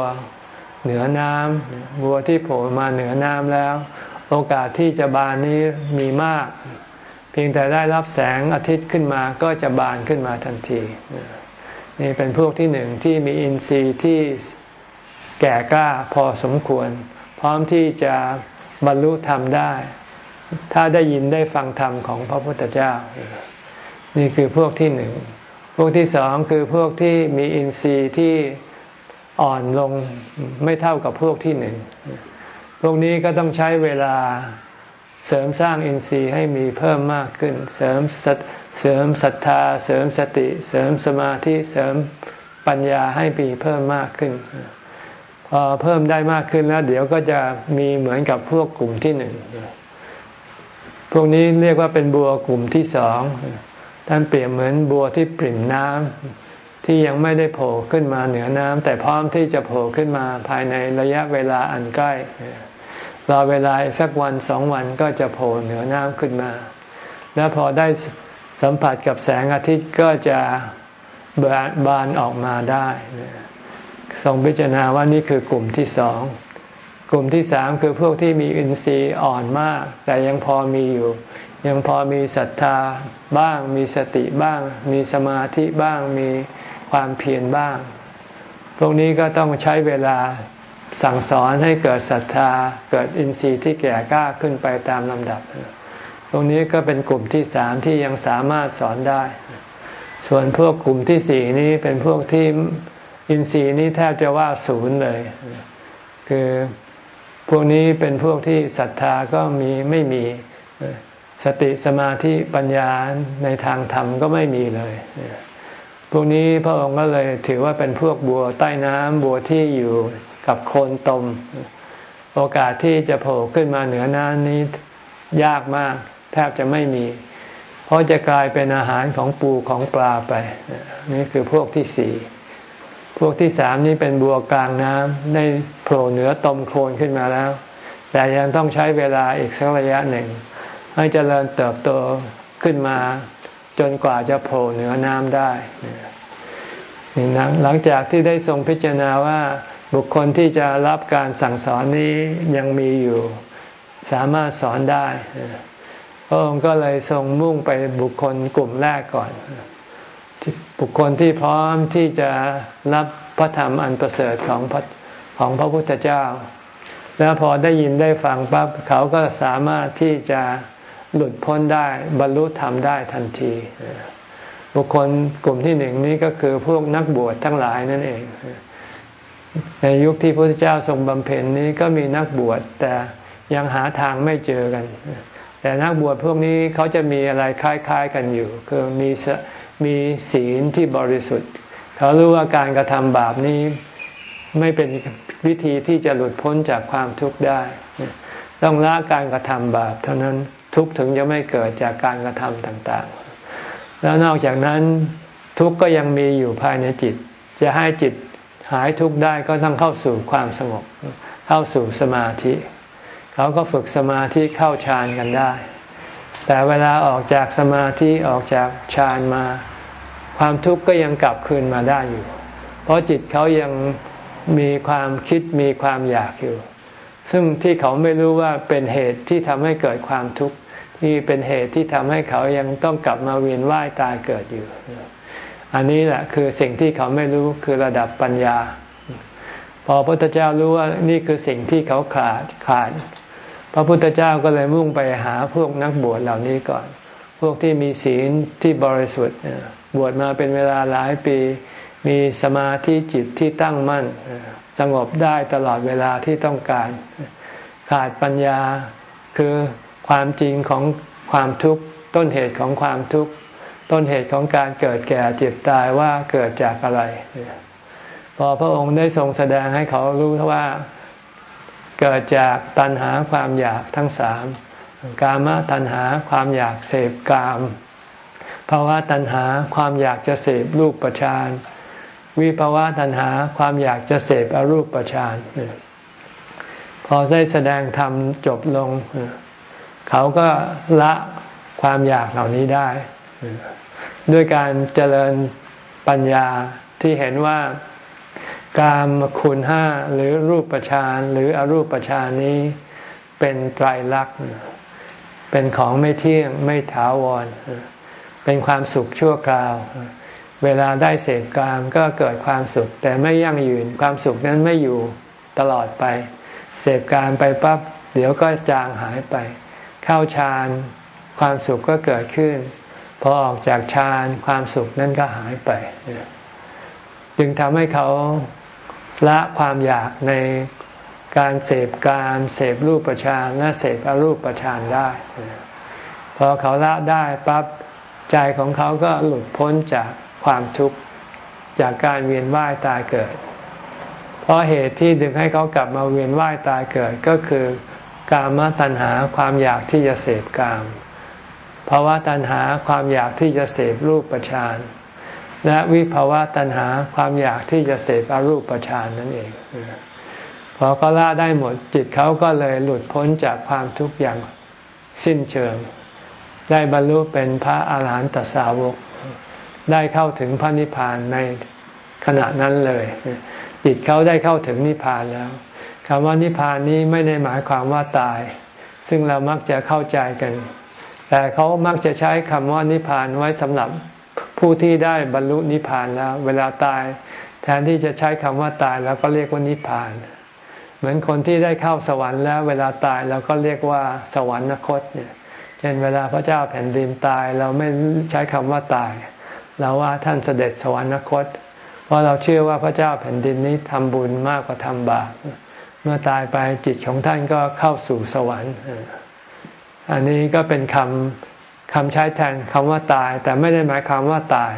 เหนือน้ำบัวที่โผล่มาเหนือน้ำแล้ว โอกาสที่จะบานนี้มีมาก เพียงแต่ได้รับแสงอาทิตย์ขึ้นมาก็จะบานขึ้นมาทันทีนี่เป็นพวกที่หนึ่งที่มีอินทรีย์ที่แก่กล้าพอสมควร พร้อมที่จะบรรลุธรรมได้ ถ้าได้ยินได้ฟังธรรมของพระพุทธเจ้า นี่คือพวกที่หนึ่ง พวกที่สองคือพวกที่มีอินทรีย์ที่อ่อนลงไม่เท่ากับพวกที่หนึ่ง พวกนี้ก็ต้องใช้เวลาเสริมสร้างอินทรีย์ให้มีเพิ่มมากขึ้น เสริมเสริมศรัทธา เสริมสติ เสริมสมาธิ เสริมปัญญาให้มีเพิ่มมากขึ้น พอเพิ่มได้มากขึ้นแล้ว เดี๋ยวก็จะมีเหมือนกับพวกกลุ่มที่หนึ่ง พวกนี้เรียกว่าเป็นบัวกลุ่มที่สอง ท่านเปรียบเหมือนบัวที่ปริ่มน้ำที่ยังไม่ได้โผล่ขึ้นมาเหนือน้ำแต่พร้อมที่จะโผล่ขึ้นมาภายในระยะเวลาอันใกล้รอเวลาสักวันสองวันก็จะโผล่เหนือน้ำขึ้นมา แล้วพอได้สัมผัสกับแสงอาทิตย์ก็จะบานออกมาได้ทรงพิจารณาว่านี่คือกลุ่มที่สองกลุ่มที่สามคือพวกที่มีอินทรีย์อ่อนมาก แต่ยังพอมีอยู่ ยังพอมีศรัทธาบ้าง มีสติบ้าง มีสมาธิบ้าง มีความเพียรบ้าง พวกนี้ก็ต้องใช้เวลาสั่งสอนให้เกิดศรัทธา เกิดอินทรีย์ที่แก่กล้าขึ้นไปตามลำดับ ตรงนี้ก็เป็นกลุ่มที่สามที่ยังสามารถสอนได้ ส่วนพวกกลุ่มที่สี่นี้เป็นพวกที่อินทรีย์นี้แทบจะว่าศูนย์เลย คือพวกนี้เป็นพวกที่ศรัทธาก็มีไม่มี สติสมาธิปัญญาในทางธรรมก็ไม่มีเลย พวกนี้พระองค์ก็เลยถือว่าเป็นพวกบัวใต้น้ำบัวที่อยู่กับโคลนตม โอกาสที่จะโผล่ขึ้นมาเหนือน้ำนี้ยากมาก แทบจะไม่มี เพราะจะกลายเป็นอาหารของปูของปลาไป นี่คือพวกที่สี่พวกที่สามนี้เป็นบัวกลางน้ำได้โผล่เหนือตมโคลนขึ้นมาแล้ว แต่ยังต้องใช้เวลาอีกสักระยะหนึ่ง ให้เจริญเติบโตขึ้นมา จนกว่าจะโผล่เหนือน้ำได้นี่นะหลังจากที่ได้ทรงพิจารณาว่าบุคคลที่จะรับการสั่งสอนนี้ยังมีอยู่ สามารถสอนได้พระองค์ก็เลยทรงมุ่งไปบุคคลกลุ่มแรกก่อน บุคคลที่พร้อมที่จะรับพระธรรมอันประเสริฐของพระของพระพุทธเจ้า แล้วพอได้ยินได้ฟังปั๊บเขาก็สามารถที่จะ หลุดพ้นได้บรรลุธรรมได้ทันที บุคคลกลุ่มที่หนึ่งนี้ก็คือพวกนักบวชทั้งหลายนั่นเอง ในยุคที่พระพุทธเจ้าทรงบำเพ็ญนี้ก็มีนักบวชแต่ยังหาทางไม่เจอกัน แต่นักบวชพวกนี้เขาจะมีอะไรคล้ายๆกันอยู่ คือมีมีศีลที่บริสุทธิ์ เขารู้ว่าการกระทำบาปนี้ไม่เป็นวิธีที่จะหลุดพ้นจากความทุกข์ได้ ต้องละการกระทำบาปเท่านั้น ทุกข์ถึงจะไม่เกิดจากการกระทำต่างๆ แล้วนอกจากนั้นทุกข์ก็ยังมีอยู่ภายในจิต จะให้จิตหายทุกข์ได้ก็ต้องเข้าสู่ความสงบ เข้าสู่สมาธิ เขาก็ฝึกสมาธิเข้าฌานกันได้ แต่เวลาออกจากสมาธิออกจากฌานมา ความทุกข์ก็ยังกลับคืนมาได้อยู่ เพราะจิตเขายังมีความคิดมีความอยากอยู่ ซึ่งที่เขาไม่รู้ว่าเป็นเหตุที่ทำให้เกิดความทุกข์ ที่เป็นเหตุที่ทำให้เขายังต้องกลับมาเวียนว่ายตายเกิดอยู่ อันนี้แหละคือสิ่งที่เขาไม่รู้คือระดับปัญญา พอพระพุทธเจ้ารู้ว่านี่คือสิ่งที่เขาขาดขาด พระพุทธเจ้าก็เลยมุ่งไปหาพวกนักบวชเหล่านี้ก่อน พวกที่มีศีลที่บริสุทธิ์บวชมาเป็นเวลาหลายปี มีสมาธิจิตที่ตั้งมั่น สงบได้ตลอดเวลาที่ต้องการ ขาดปัญญาคือ ความจริงของความทุกข์ต้นเหตุของความทุกข์ต้นเหตุของการเกิดแก่เจ็บตายว่าเกิดจากอะไร พอพระองค์ได้ทรงแสดงให้เขารู้ว่า เกิดจากตัณหาความอยากทั้งสามกามตัณหาความอยากเสพกามภาวะตัณหาความอยากจะเสพรูปประชานวิภาวะตัณหาความอยากจะเสพอรูปประชานพอได้แสดงธรรมจบลงเเขาก็ละความอยากเหล่านี้ได้ ด้วยการเจริญปัญญาที่เห็นว่ากามคุณห้าหรือรูปฌานหรืออรูปฌานนี้เป็นไตรลักษณ์เป็นของไม่เที่ยงไม่ถาวร เป็นความสุขชั่วคราว เวลาได้เสพกามก็เกิดความสุข แต่ไม่ยั่งยืนความสุขนั้นไม่อยู่ตลอดไป เสพกามไปปั๊บเดี๋ยวก็จางหายไป เข้าฌานความสุขก็เกิดขึ้น พอออกจากฌานความสุขนั้นก็หายไป จึงทำให้เขาละความอยากในการเสพการเสพรูปฌานและเสพอรูปฌานได้ พอเขาละได้ปั๊บใจของเขาก็หลุดพ้นจากความทุกข์จากการเวียนว่ายตายเกิด เพราะเหตุที่ดึงให้เขากลับมาเวียนว่ายตายเกิดก็คือ กามตัณหาความอยากที่จะเสพกามภาวะตัณหาความอยากที่จะเสพรูปฌานและวิภาวะตัณหาความอยากที่จะเสพอรูปฌานนั่นเองพอเขาละได้หมดจิตเขาก็เลยหลุดพ้นจากความทุกข์อย่างสิ้นเชิง ได้บรรลุเป็นพระอาหารหันตสาวก ได้เข้าถึงพระนิพพานในขณะนั้นเลย จิตเขาได้เข้าถึงนิพพานแล้ว คำว่านิพพานนี้ไม่ได้หมายความว่าตาย ซึ่งเรามักจะเข้าใจกัน แต่เขามักจะใช้คำว่านิพพานไว้สำหรับผู้ที่ได้บรรลุนิพพานแล้ว เวลาตาย แทนที่จะใช้คำว่าตายแล้วก็เรียกว่านิพพาน เหมือนคนที่ได้เข้าสวรรค์แล้ว เวลาตายเราก็เรียกว่าสวรรคตเนี่ยเช่นเวลาพระเจ้าแผ่นดินตาย เราไม่ใช้คำว่าตาย เราว่าท่านเสด็จสวรรคต เพราะเราเชื่อว่าพระเจ้าแผ่นดินนี้ทำบุญมากกว่าทำบาป เมื่อตายไปจิตของท่านก็เข้าสู่สวรรค์ อันนี้ก็เป็นคำคำใช้แทนคำว่าตาย แต่ไม่ได้หมายความว่าตาย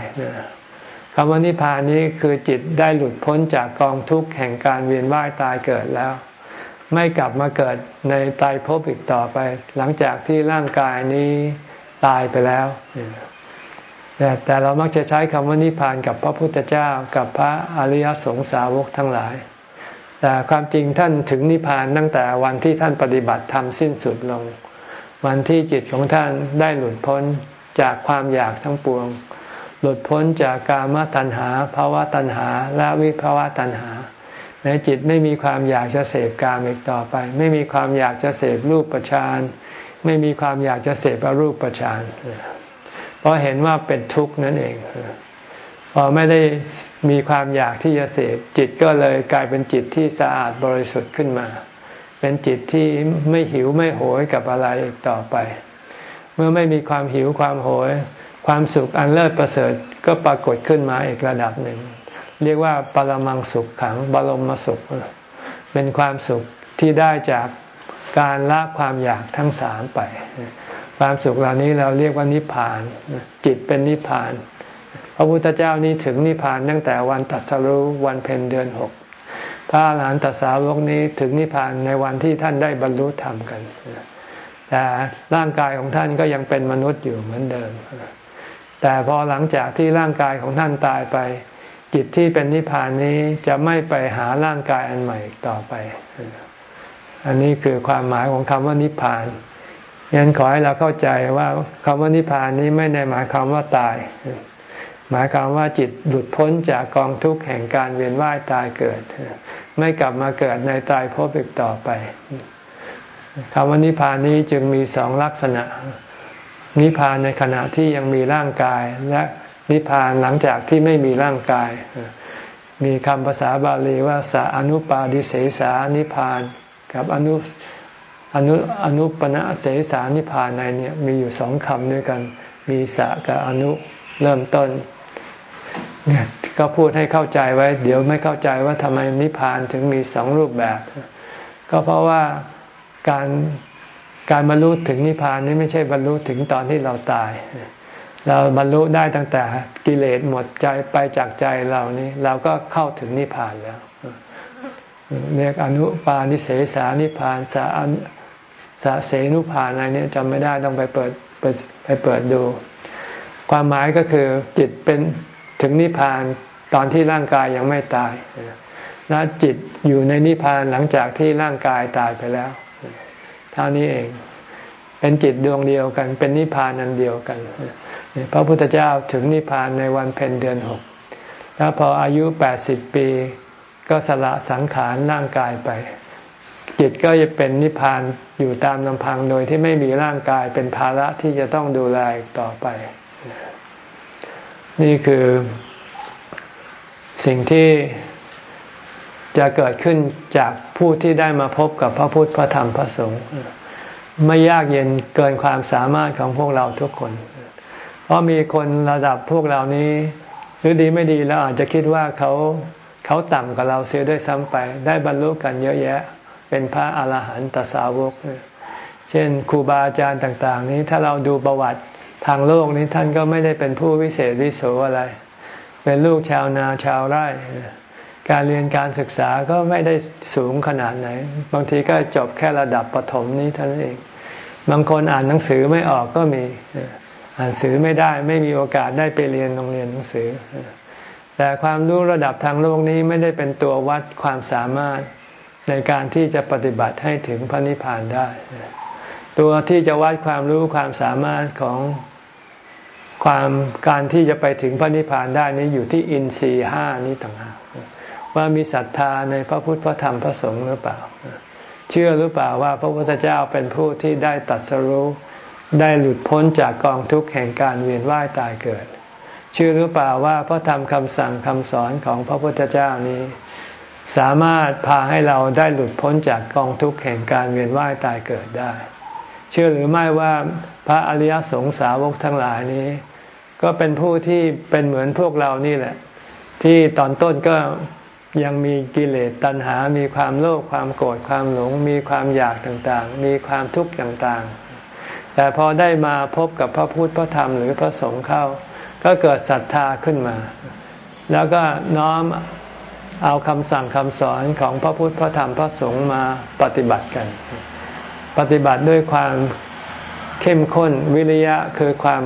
คำว่านิพพานนี้คือจิตได้หลุดพ้นจากกองทุกข์แห่งการเวียนว่ายตายเกิดแล้ว ไม่กลับมาเกิดในตายภพอีกต่อไป หลังจากที่ร่างกายนี้ตายไปแล้วแต่เรามักจะใช้คำว่านิพพานกับพระพุทธเจ้ากับพระอริยสงสาวกทั้งหลาย แต่ความจริงท่านถึงนิพพานตั้งแต่วันที่ท่านปฏิบัติธรรมสิ้นสุดลง วันที่จิตของท่านได้หลุดพ้นจากความอยากทั้งปวง หลุดพ้นจากกามตัณหาภาวะตัณหา และวิภาวะตัณหา ในจิตไม่มีความอยากจะเสพกามอีกต่อไป ไม่มีความอยากจะเสพรูปประชานไม่มีความอยากจะเสพอรูปประชานเพราะเห็นว่าเป็นทุกข์นั่นเองพ อไม่ได้มีความอยากที่จะเสพจิตก็เลยกลายเป็นจิตที่สะอาดบริสุทธิ์ขึ้นมา เป็นจิตที่ไม่หิวไม่โหยกับอะไรอีกต่อไป เมื่อไม่มีความหิวความโหย ความสุขอันเลิศประเสริฐก็ปรากฏขึ้นมาอีกระดับหนึ่ง เรียกว่าปรมังสุขขังบรมสุข เป็นความสุขที่ได้จากการละความอยากทั้งสามไป ความสุขเหล่านี้เราเรียกว่านิพพาน จิตเป็นนิพพาน พระพุทธเจ้านี้ถึงนิพพานตั้งแต่วันตัดสรุวันเพ็ญเดือนหกพระอรหันตสาวกนี้ถึงนิพพานในวันที่ท่านได้บรรลุธรรมกันแต่ร่างกายของท่านก็ยังเป็นมนุษย์อยู่เหมือนเดิม แต่พอหลังจากที่ร่างกายของท่านตายไปจิตที่เป็นนิพพานนี้จะไม่ไปหาร่างกายอันใหม่ต่อไป อันนี้คือความหมายของคำว่านิพพานยันขอให้เราเข้าใจว่าคำว่านิพพานนี้ไม่ได้หมายความว่าตาย หมายความว่าจิตหลุดพ้นจากกองทุกข์แห่งการเวียนว่ายตายเกิด ไม่กลับมาเกิดในตายพบอีกต่อไปคำว่านิพานนี้จึงมีสองลักษณะ นิพานในขณะที่ยังมีร่างกาย และนิพานหลังจากที่ไม่มีร่างกาย มีคำภาษาบาลีว่าสาอนุปาดิเสสานิพพาน กับอนุอนุอนุปนะเสสานิพานในเนี่ยมีอยู่สองคำด้วยกัน มีสะกับอนุเริ่มต้น เนี่ยก็พูดให้เข้าใจไว้ เดี๋ยวไม่เข้าใจว่าทำไมนิพพานถึงมีสองรูปแบบ ก็เพราะว่าการการบรรลุถึงนิพพานนี้ไม่ใช่บรรลุถึงตอนที่เราตาย เราบรรลุได้ตั้งแต่กิเลสหมดใจไปจากใจเรานี้เราก็เข้าถึงนิพพานแล้วเรียกอนุปานิเสสานิพานสาสะเสนุภานอะไรนี้จำไม่ได้ต้องไปเปิดไปเปิดดู ความหมายก็คือจิตเป็น ถึงนิพพานตอนที่ร่างกายยังไม่ตายและจิตอยู่ในนิพพานหลังจากที่ร่างกายตายไปแล้ว เท่านี้เอง เป็นจิตดวงเดียวกัน เป็นนิพพานนันเดียวกันพระพุทธเจ้าถึงนิพพานในวันเพ็ญเดือนหกแล้วพออายุแปดสิบปี ก็สละสังขารร่างกายไป จิตก็จะเป็นนิพพานอยู่ตามลำพังโดยที่ไม่มีร่างกายเป็นภาระที่จะต้องดูแลต่อไป นี่คือสิ่งที่จะเกิดขึ้นจากผู้ที่ได้มาพบกับพระพุทธพระธรรมพระสงฆ์ไม่ยากเย็นเกินความสามารถของพวกเราทุกคน เพราะมีคนระดับพวกเรานี้หรือดีไม่ดีเราอาจจะคิดว่าเขาเขาต่ำกว่าเราเสียด้วยซ้ำไป ได้บรรลุกันเยอะแยะ เป็นพระอาหารหันตสาวก เช่นครูบาอาจารย์ต่าง ๆ นี้ถ้าเราดูประวัติ ทางโลกนี้ท่านก็ไม่ได้เป็นผู้วิเศษวิโสอะไร เป็นลูกชาวนาชาวไร่ การเรียนการศึกษาก็ไม่ได้สูงขนาดไหน บางทีก็จบแค่ระดับปฐมนี้เท่านั้นเอง บางคนอ่านหนังสือไม่ออกก็มีอ่านสือไม่ได้ไม่มีโอกาสได้ไปเรียนโรงเรียนหนังสือ แต่ความรู้ระดับทางโลกนี้ไม่ได้เป็นตัววัดความสามารถในการที่จะปฏิบัติให้ถึงพระนิพพานได้ ตัวที่จะวัดความรู้ความสามารถของความการที่จะไปถึงพระนิพพานได้นี้อยู่ที่อินทรีห้านี้ต่างหากว่ามีศรัทธาในพระพุทธพระธรรมพระสงฆ์หรือเปล่า เชื่อหรือเปล่าว่าพระพุทธเจ้าเป็นผู้ที่ได้ตัดสรู้ได้หลุดพ้นจากกองทุกข์แห่งการเวียนว่ายตายเกิด เชื่อหรือเปล่าว่าพระธรรมคำสั่งคำสอนของพระพุทธเจ้านี้ สามารถพาให้เราได้หลุดพ้นจากกองทุกข์แห่งการเวียนว่ายตายเกิดได้ เชื่อหรือไม่ว่าพระอริยสงสาวกทั้งหลายนี้ ก็เป็นผู้ที่เป็นเหมือนพวกเรานี่แหละ ที่ตอนต้นก็ยังมีกิเลสตัณหา มีความโลภความโกรธความหลง มีความอยากต่างๆ มีความทุกข์ต่างๆ แต่พอได้มาพบกับพระพุทธพระธรรมหรือพระสงฆ์เข้า ก็เกิดศรัทธาขึ้นมา แล้วก็น้อมเอาคำสั่งคำสอนของพระพุทธพระธรรมพระสงฆ์มาปฏิบัติกัน ปฏิบัติด้วยความเข้มข้นวิริยะคือความ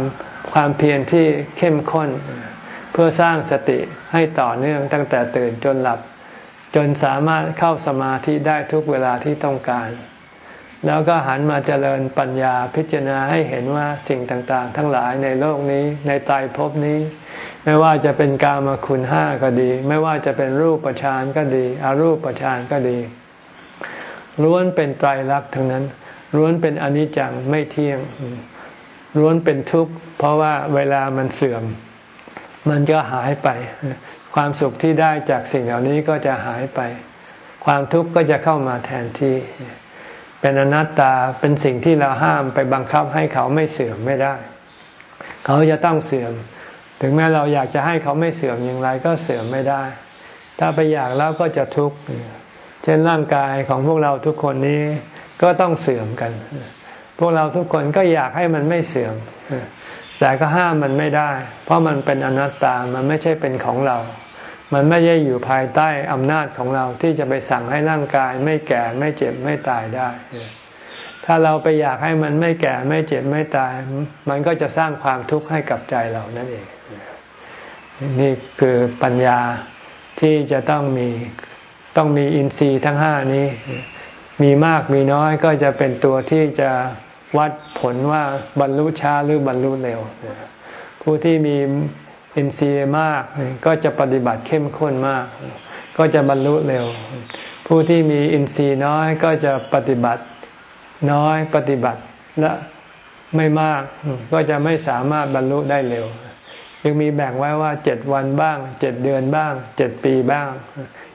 ความเพียรที่เข้มข้น เพื่อสร้างสติให้ต่อเนื่องตั้งแต่ตื่นจนหลับ จนสามารถเข้าสมาธิได้ทุกเวลาที่ต้องการ แล้วก็หันมาเจริญปัญญาพิจารณาให้เห็นว่าสิ่งต่างๆ ทั้งหลายในโลกนี้ในตายภพนี้ ไม่ว่าจะเป็นกามคุณห้าก็ดี ไม่ว่าจะเป็นรูปประชานก็ดีอารูปประชานก็ดี ล้วนเป็นไตรลักษณ์ทั้งนั้นล้วนเป็นอนิจจังไม่เที่ยงล้วนเป็นทุกข์เพราะว่าเวลามันเสื่อม มันก็หายไป ความสุขที่ได้จากสิ่งเหล่านี้ก็จะหายไป ความทุกข์ก็จะเข้ามาแทนที่ เป็นอนัตตาเป็นสิ่งที่เราห้ามไปบังคับให้เขาไม่เสื่อมไม่ได้ เขาจะต้องเสื่อม ถึงแม้เราอยากจะให้เขาไม่เสื่อมอย่างไรก็เสื่อมไม่ได้ ถ้าไปอยากแล้วก็จะทุกข์ เช่นร่างกายของพวกเราทุกคนนี้ก็ต้องเสื่อมกัน พวกเราทุกคนก็อยากให้มันไม่เสื่อม แต่ก็ห้ามมันไม่ได้ เพราะมันเป็นอนัตตา มันไม่ใช่เป็นของเรา มันไม่ได้อยู่ภายใต้อำนาจของเราที่จะไปสั่งให้ร่างกายไม่แก่ไม่เจ็บไม่ตายได้ ถ้าเราไปอยากให้มันไม่แก่ไม่เจ็บไม่ตาย มันก็จะสร้างความทุกข์ให้กับใจเรานั่นเอง นี่คือปัญญาที่จะต้องมี ต้องมีอินทรีย์ทั้งห้านี้ มีมากมีน้อยก็จะเป็นตัวที่จะวัดผลว่าบรรลุช้าหรือบรรลุเร็ว ผู้ที่มีอินทรีย์มากก็จะปฏิบัติเข้มข้นมาก ก็จะบรรลุเร็ว ผู้ที่มีอินทรีย์น้อยก็จะปฏิบัติน้อยปฏิบัติและไม่มากก็จะไม่สามารถบรรลุได้เร็ว ยังมีแบ่งไว้ว่าเจ็ดวันบ้างเจ็ดเดือนบ้างเจ็ดปีบ้าง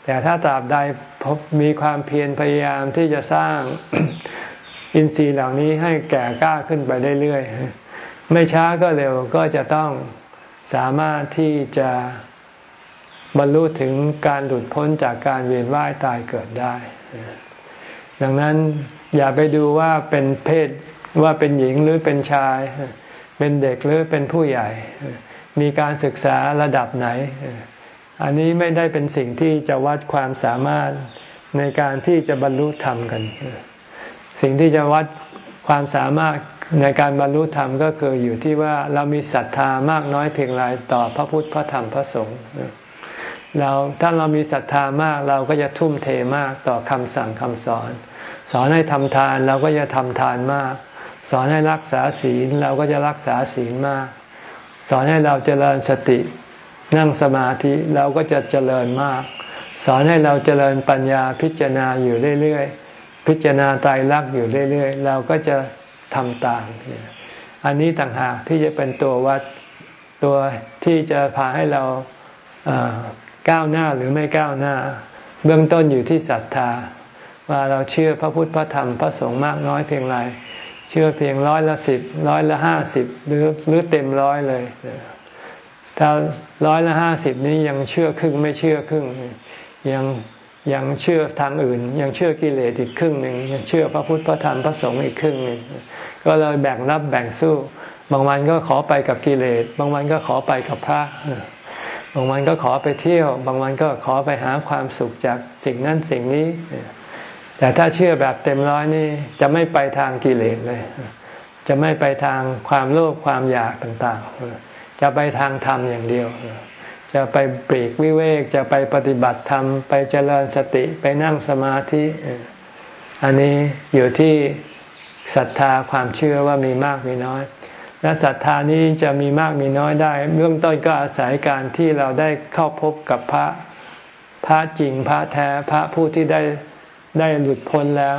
แต่ถ้าตราบใดพบมีความเพียรพยายามที่จะสร้างอินทรีย์เหล่านี้ให้แก่กล้าขึ้นไปเรื่อยๆ ไม่ช้าก็เร็วก็จะต้องสามารถที่จะบรรลุถึงการหลุดพ้นจากการเวียนว่ายตายเกิดได้ ดังนั้นอย่าไปดูว่าเป็นเพศว่าเป็นหญิงหรือเป็นชาย เป็นเด็กหรือเป็นผู้ใหญ่ มีการศึกษาระดับไหน อันนี้ไม่ได้เป็นสิ่งที่จะวัดความสามารถในการที่จะบรรลุธรรมกัน สิ่งที่จะวัดความสามารถในการบรรลุธรรมก็คืออยู่ที่ว่าเรามีศรัทธามากน้อยเพียงไรต่อพระพุทธพระธรรมพระสงฆ์เราถ้าเรามีศรัทธามากเราก็จะทุ่มเทมากต่อคำสั่งคำสอน สอนให้ทำทานเราก็จะทำทานมาก สอนให้รักษาศีลเราก็จะรักษาศีลมาก สอนให้เราเจริญสติ นั่งสมาธิเราก็จะเจริญมาก สอนให้เราเจริญปัญญาพิจารณาอยู่เรื่อยๆ พิจารณาตายรักอยู่เรื่อยๆ เราก็จะทำตาม อันนี้ต่างหากที่จะเป็นตัววัดตัวที่จะพาให้เราก้าวหน้าหรือไม่ก้าวหน้า เบื้องต้นอยู่ที่ศรัทธา ว่าเราเชื่อพระพุทธพระธรรมพระสงฆ์มากน้อยเพียงไรเชื่อเพียงร้อยละสิบร้อยละห้าสิบหรือหรือเต็มร้อยเลย ถ้าร้อยละห้าสิบนี้ยังเชื่อครึ่งไม่เชื่อครึ่ง ยังยังเชื่อทางอื่น ยังเชื่อกิเลสอีกครึ่งหนึ่งยังเชื่อพระพุทธพระธรรมพระสงฆ์อีกครึ่งหนึ่งก็เลยแบ่งรับแบ่งสู้ บางวันก็ขอไปกับกิเลส บางวันก็ขอไปกับพระบางวันก็ขอไปเที่ยว บางวันก็ขอไปหาความสุขจากสิ่งนั้นสิ่งนี้ แต่ถ้าเชื่อแบบเต็มร้อยนี่จะไม่ไปทางกิเลสเลย จะไม่ไปทางความโลภความอยากต่าง ๆ จะไปทางธรรมอย่างเดียว จะไปปรีกวิเวกจะไปปฏิบัติธรรม ไปเจริญสติไปนั่งสมาธิ อันนี้อยู่ที่ศรัทธาความเชื่อว่ามีมากมีน้อย และศรัทธานี้จะมีมากมีน้อยได้ เบื้องต้นก็อาศัยการที่เราได้เข้าพบกับพระพระจริงพระแท้พระผู้ที่ได้ได้หลุดพ้นแล้ว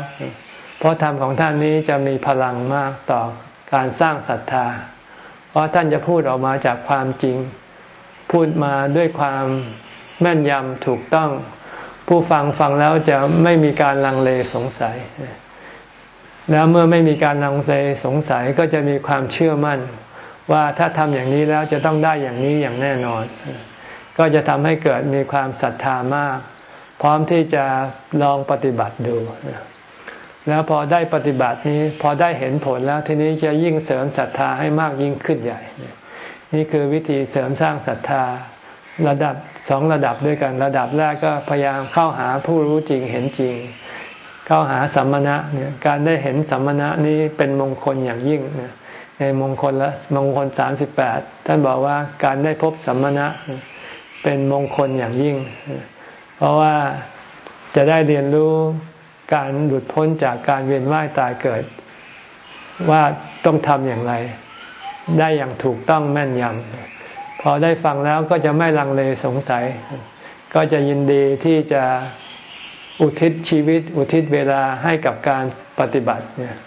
เพราะธรรมของท่านนี้จะมีพลังมากต่อการสร้างศรัทธา เพราะท่านจะพูดออกมาจากความจริง พูดมาด้วยความแม่นยำถูกต้อง ผู้ฟังฟังแล้วจะไม่มีการลังเลสงสัย แล้วเมื่อไม่มีการลังเลสงสัยก็จะมีความเชื่อมั่น ว่าถ้าทำอย่างนี้แล้วจะต้องได้อย่างนี้อย่างแน่นอน ก็จะทำให้เกิดมีความศรัทธามาก พร้อมที่จะลองปฏิบัติดู แล้วพอได้ปฏิบัตินี้พอได้เห็นผลแล้วทีนี้จะยิ่งเสริมศรัทธาให้มากยิ่งขึ้นใหญ่ นี่คือวิธีเสริมสร้างศรัทธาระดับสองระดับด้วยกัน ระดับแรกก็พยายามเข้าหาผู้รู้จริงเห็นจริง เข้าหาสัมมณะเนี่ยการได้เห็นสัมมณะนี้เป็นมงคลอย่างยิ่งในมงคลละมงคลสามสิบแปดท่านบอกว่าการได้พบสัมมณะเป็นมงคลอย่างยิ่ง เพราะว่าจะได้เรียนรู้ การหลุดพ้นจากการเวียนว่ายตายเกิด ว่าต้องทำอย่างไร ได้อย่างถูกต้องแม่นยำพอได้ฟังแล้วก็จะไม่ลังเลสงสัย ก็จะยินดีที่จะอุทิศชีวิต อุทิศเวลาให้กับการปฏิบัติเนี่ย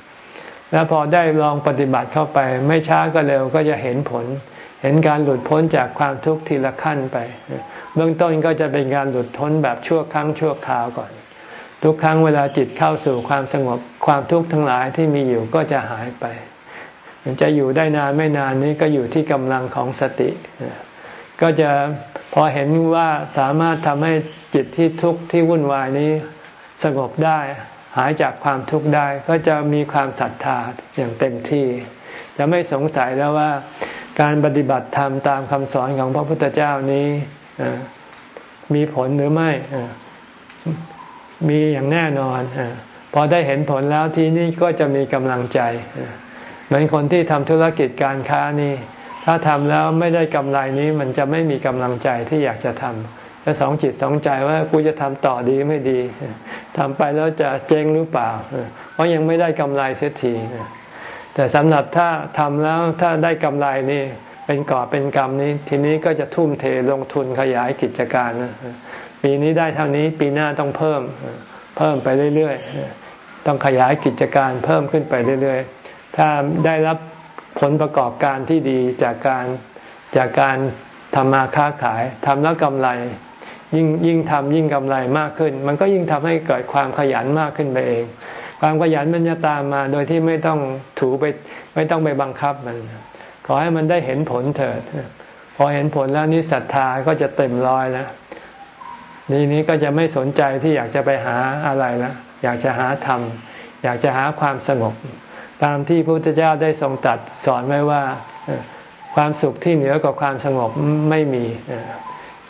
แล้วพอได้ลองปฏิบัติเข้าไป ไม่ช้าก็เร็วก็จะเห็นผล เห็นการหลุดพ้นจากความทุกข์ทีละขั้นไป เบื้องต้นก็จะเป็นการหลุดพ้นแบบชั่วครั้งชั่วคราวก่อน ทุกครั้งเวลาจิตเข้าสู่ความสงบความทุกข์ทั้งหลายที่มีอยู่ก็จะหายไปจะอยู่ได้นานไม่นานนี้ก็อยู่ที่กำลังของสติ ก็จะพอเห็นว่าสามารถทำให้จิตที่ทุกข์ที่วุ่นวายนี้สงบได้ หายจากความทุกข์ได้ก็จะมีความศรัทธาอย่างเต็มที่ จะไม่สงสัยแล้วว่าการปฏิบัติธรรมตามคำสอนของพระพุทธเจ้านี้มีผลหรือไม่ มีอย่างแน่นอนพอได้เห็นผลแล้วทีนี้ก็จะมีกำลังใจเหมือนคนที่ทำธุรกิจการค้านี่ ถ้าทำแล้วไม่ได้กำไรนี้มันจะไม่มีกำลังใจที่อยากจะทำจะสองจิตสองใจว่ากูจะทำต่อดีไม่ดีทำไปแล้วจะเจ๊งหรือเปล่า เพราะยังไม่ได้กำไรเสียทีแต่สำหรับถ้าทำแล้วถ้าได้กำไรนี่เป็นก่อเป็นกรรมนี้ ทีนี้ก็จะทุ่มเทลงทุนขยายกิจการ ปีนี้ได้เท่านี้ปีหน้าต้องเพิ่มเพิ่มไปเรื่อยๆ ต้องขยายกิจการเพิ่มขึ้นไปเรื่อยๆ ถ้าได้รับผลประกอบการที่ดีจากการจากการทำมาค้าขายทำแล้วกำไร ยิ่งยิ่งทำยิ่งกำไรมากขึ้น มันก็ยิ่งทำให้เกิดความขยันมากขึ้นไปเอง ความขยันมันจะตามมาโดยที่ไม่ต้องถูไปไม่ต้องไปบังคับมัน ขอให้มันได้เห็นผลเถิดพอเห็นผลแล้วนี่ศรัทธาก็จะเต็มร้อยแล้ว นี้นี้ก็จะไม่สนใจที่อยากจะไปหาอะไรแล้วอยากจะหาธรรม อยากจะหาความสงบ ตามที่พระพุทธเจ้าได้ทรงตัดสอนไว้ว่าความสุขที่เหนือกว่าความสงบไม่มี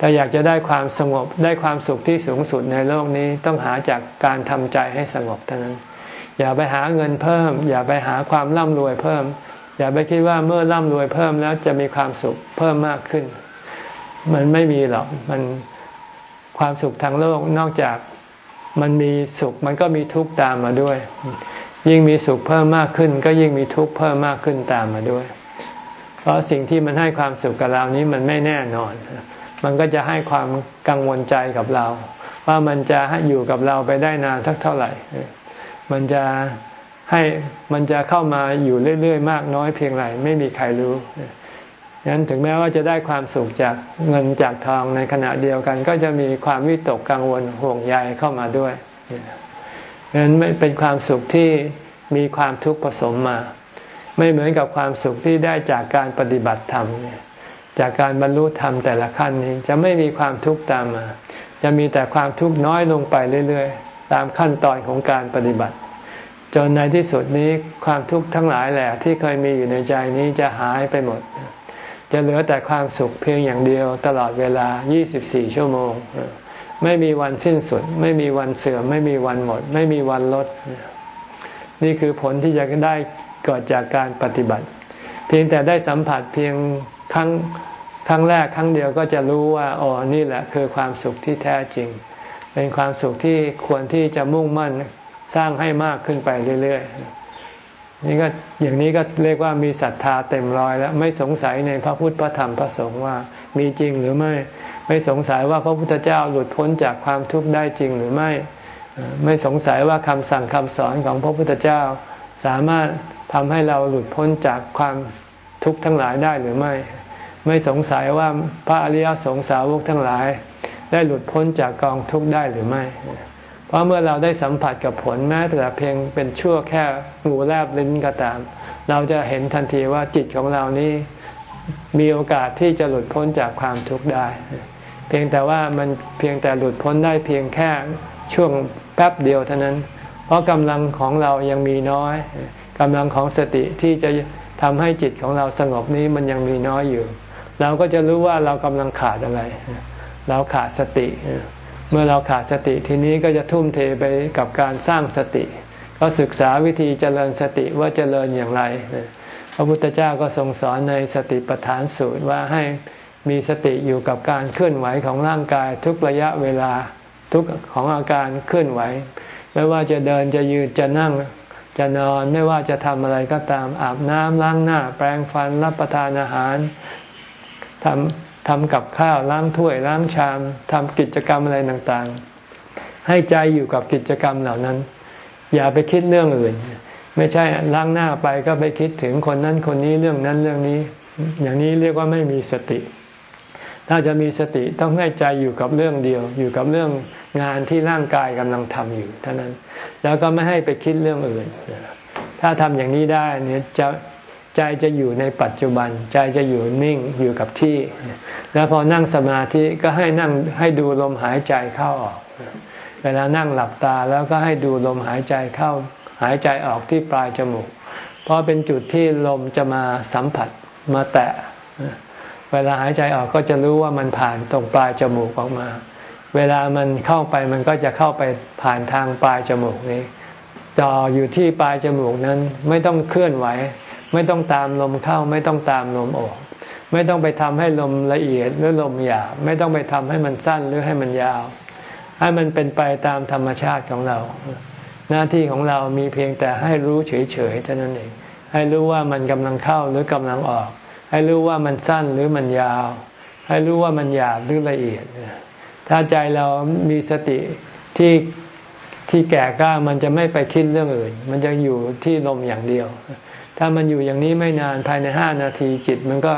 ถ้าอยากจะได้ความสงบได้ความสุขที่สูงสุดในโลกนี้ต้องหาจากการทำใจให้สงบเท่านั้น อย่าไปหาเงินเพิ่ม อย่าไปหาความร่ำรวยเพิ่ม อย่าไปคิดว่าเมื่อร่ำรวยเพิ่มแล้วจะมีความสุขเพิ่มมากขึ้น มันไม่มีหรอกมัน ความสุขทางโลกนอกจากมันมีสุขมันก็มีทุกข์ตามมาด้วย ยิ่งมีสุขเพิ่มมากขึ้น ก็ยิ่งมีทุกข์เพิ่มมากขึ้นตามมาด้วย เพราะสิ่งที่มันให้ความสุขกับเรานี้มันไม่แน่นอน มันก็จะให้ความกังวลใจกับเรา ว่ามันจะอยู่กับเราไปได้นานสักเท่าไหร่ มันจะให้มันจะเข้ามาอยู่เรื่อยๆ มากน้อยเพียงไรไม่มีใครรู้ ฉะนั้นถึงแม้ว่าจะได้ความสุขจากเงินจากทองในขณะเดียวกัน ก็จะมีความวิตกกังวลห่วงใยเข้ามาด้วยฉะนั้นไม่เป็นความสุขที่มีความทุกข์ผสมมา ไม่เหมือนกับความสุขที่ได้จากการปฏิบัติธรรมเนี่ยจากการบรรลุธรรมแต่ละขั้นนี้จะไม่มีความทุกข์ตามมา จะมีแต่ความทุกข์น้อยลงไปเรื่อยๆ ตามขั้นตอนของการปฏิบัติ จนในที่สุดนี้ความทุกข์ทั้งหลายแหละที่เคยมีอยู่ในใจนี้จะหายไปหมด จะเหลือแต่ความสุขเพียงอย่างเดียวตลอดเวลา 24 ชั่วโมง ไม่มีวันสิ้นสุด ไม่มีวันเสื่อม ไม่มีวันหมด ไม่มีวันลด นี่คือผลที่จะได้เกิดจากการปฏิบัติ เพียงแต่ได้สัมผัสเพียงครั้งครั้งแรกครั้งเดียวก็จะรู้ว่าอ๋อนี่แหละคือความสุขที่แท้จริง เป็นความสุขที่ควรที่จะมุ่งมั่นสร้างให้มากขึ้นไปเรื่อย ๆ นี่ก็อย่างนี้ก็เรียกว่ามีศรัทธาเต็มร้อยแล้วไม่สงสัยในพระพุทธพระธรรมพระสงฆ์ว่ามีจริงหรือไม่ไม่สงสัยว่าพระพุทธเจ้าหลุดพ้นจากความทุกข์ได้จริงหรือไม่ ไม่สงสัยว่าคำสั่งคำสอนของพระพุทธเจ้า สามารถทำให้เราหลุดพ้นจากความทุกข์ทั้งหลายได้หรือไม่ ไม่สงสัยว่าพระอริยสงสาวกทั้งหลาย ได้หลุดพ้นจากกองทุกข์ได้หรือไม่ เพราะเมื่อเราได้สัมผัสกับผลแม้แต่เพียงเป็นชั่วแค่งูแลบลิ้นก็ตาม เราจะเห็นทันทีว่าจิตของเรานี้มีโอกาสที่จะหลุดพ้นจากความทุกข์ได้ เพียงแต่ว่ามันเพียงแต่หลุดพ้นได้เพียงแค่ช่วงแป๊บเดียวเท่านั้น เพราะกำลังของเรายังมีน้อยกำลังของสติที่จะทำให้จิตของเราสงบนี้มันยังมีน้อยอยู่ เราก็จะรู้ว่าเรากำลังขาดอะไร เราขาดสติ เมื่อเราขาดสติทีนี้ก็จะทุ่มเทไปกับการสร้างสติ ก็ศึกษาวิธีเจริญสติว่าเจริญอย่างไร พระพุทธเจ้าก็ทรงสอนในสติปัฏฐานสูตรว่าให้มีสติอยู่กับการเคลื่อนไหวของร่างกายทุกระยะเวลาทุกของอาการเคลื่อนไหว ไม่ว่าจะเดินจะยืนจะนั่งจะนอนไม่ว่าจะทำอะไรก็ตามอาบน้ำล้างหน้า แปรงฟันรับประทานอาหารทำ ทำกับข้าวล้างถ้วยล้างชามทำกิจกรรมอะไรต่างๆ ให้ใจอยู่กับกิจกรรมเหล่านั้น อย่าไปคิดเรื่องอื่น ไม่ใช่ล้างหน้าไปก็ไปคิดถึงคนนั้นคนนี้เรื่องนั้นเรื่องนี้ อย่างนี้เรียกว่าไม่มีสติ ถ้าจะมีสติต้องให้ใจอยู่กับเรื่องเดียว อยู่กับเรื่องงานที่ร่างกายกำลังทำอยู่เท่านั้น แล้วก็ไม่ให้ไปคิดเรื่องอื่นถ้าทำอย่างนี้ได้เนี่ยจะ ใจจะอยู่ในปัจจุบัน ใจจะอยู่นิ่งอยู่กับที่ แล้วพอนั่งสมาธิก็ให้นั่งให้ดูลมหายใจเข้าออก เวลานั่งหลับตาแล้วก็ให้ดูลมหายใจเข้า หายใจออกที่ปลายจมูก เพราะเป็นจุดที่ลมจะมาสัมผัสมาแตะ เวลาหายใจออกก็จะรู้ว่ามันผ่านตรงปลายจมูกออกมา เวลามันเข้าไปมันก็จะเข้าไปผ่านทางปลายจมูกนี้จ่ออยู่ที่ปลายจมูกนั้นไม่ต้องเคลื่อนไหว ไม่ต้องตามลมเข้า ไม่ต้องตามลมออก ไม่ต้องไปทำให้ลมละเอียดหรือลมหยาบไม่ต้องไปทำให้มันสั้นหรือให้มันยาว ให้มันเป็นไปตามธรรมชาติของเรา หน้าที่ของเรามีเพียงแต่ให้รู้เฉยๆเท่านั้นเอง ให้รู้ว่ามันกำลังเข้าหรือกำลังออก ให้รู้ว่ามันสั้นหรือมันยาว ให้รู้ว่ามันหยาบหรือละเอียด ถ้าใจเรามีสติที่ที่แก่กล้ามันจะไม่ไปคิดเรื่องอื่น มันจะอยู่ที่ลมอย่างเดียว ถ้ามันอยู่อย่างนี้ไม่นานภายในห้านาทีจิต มันก็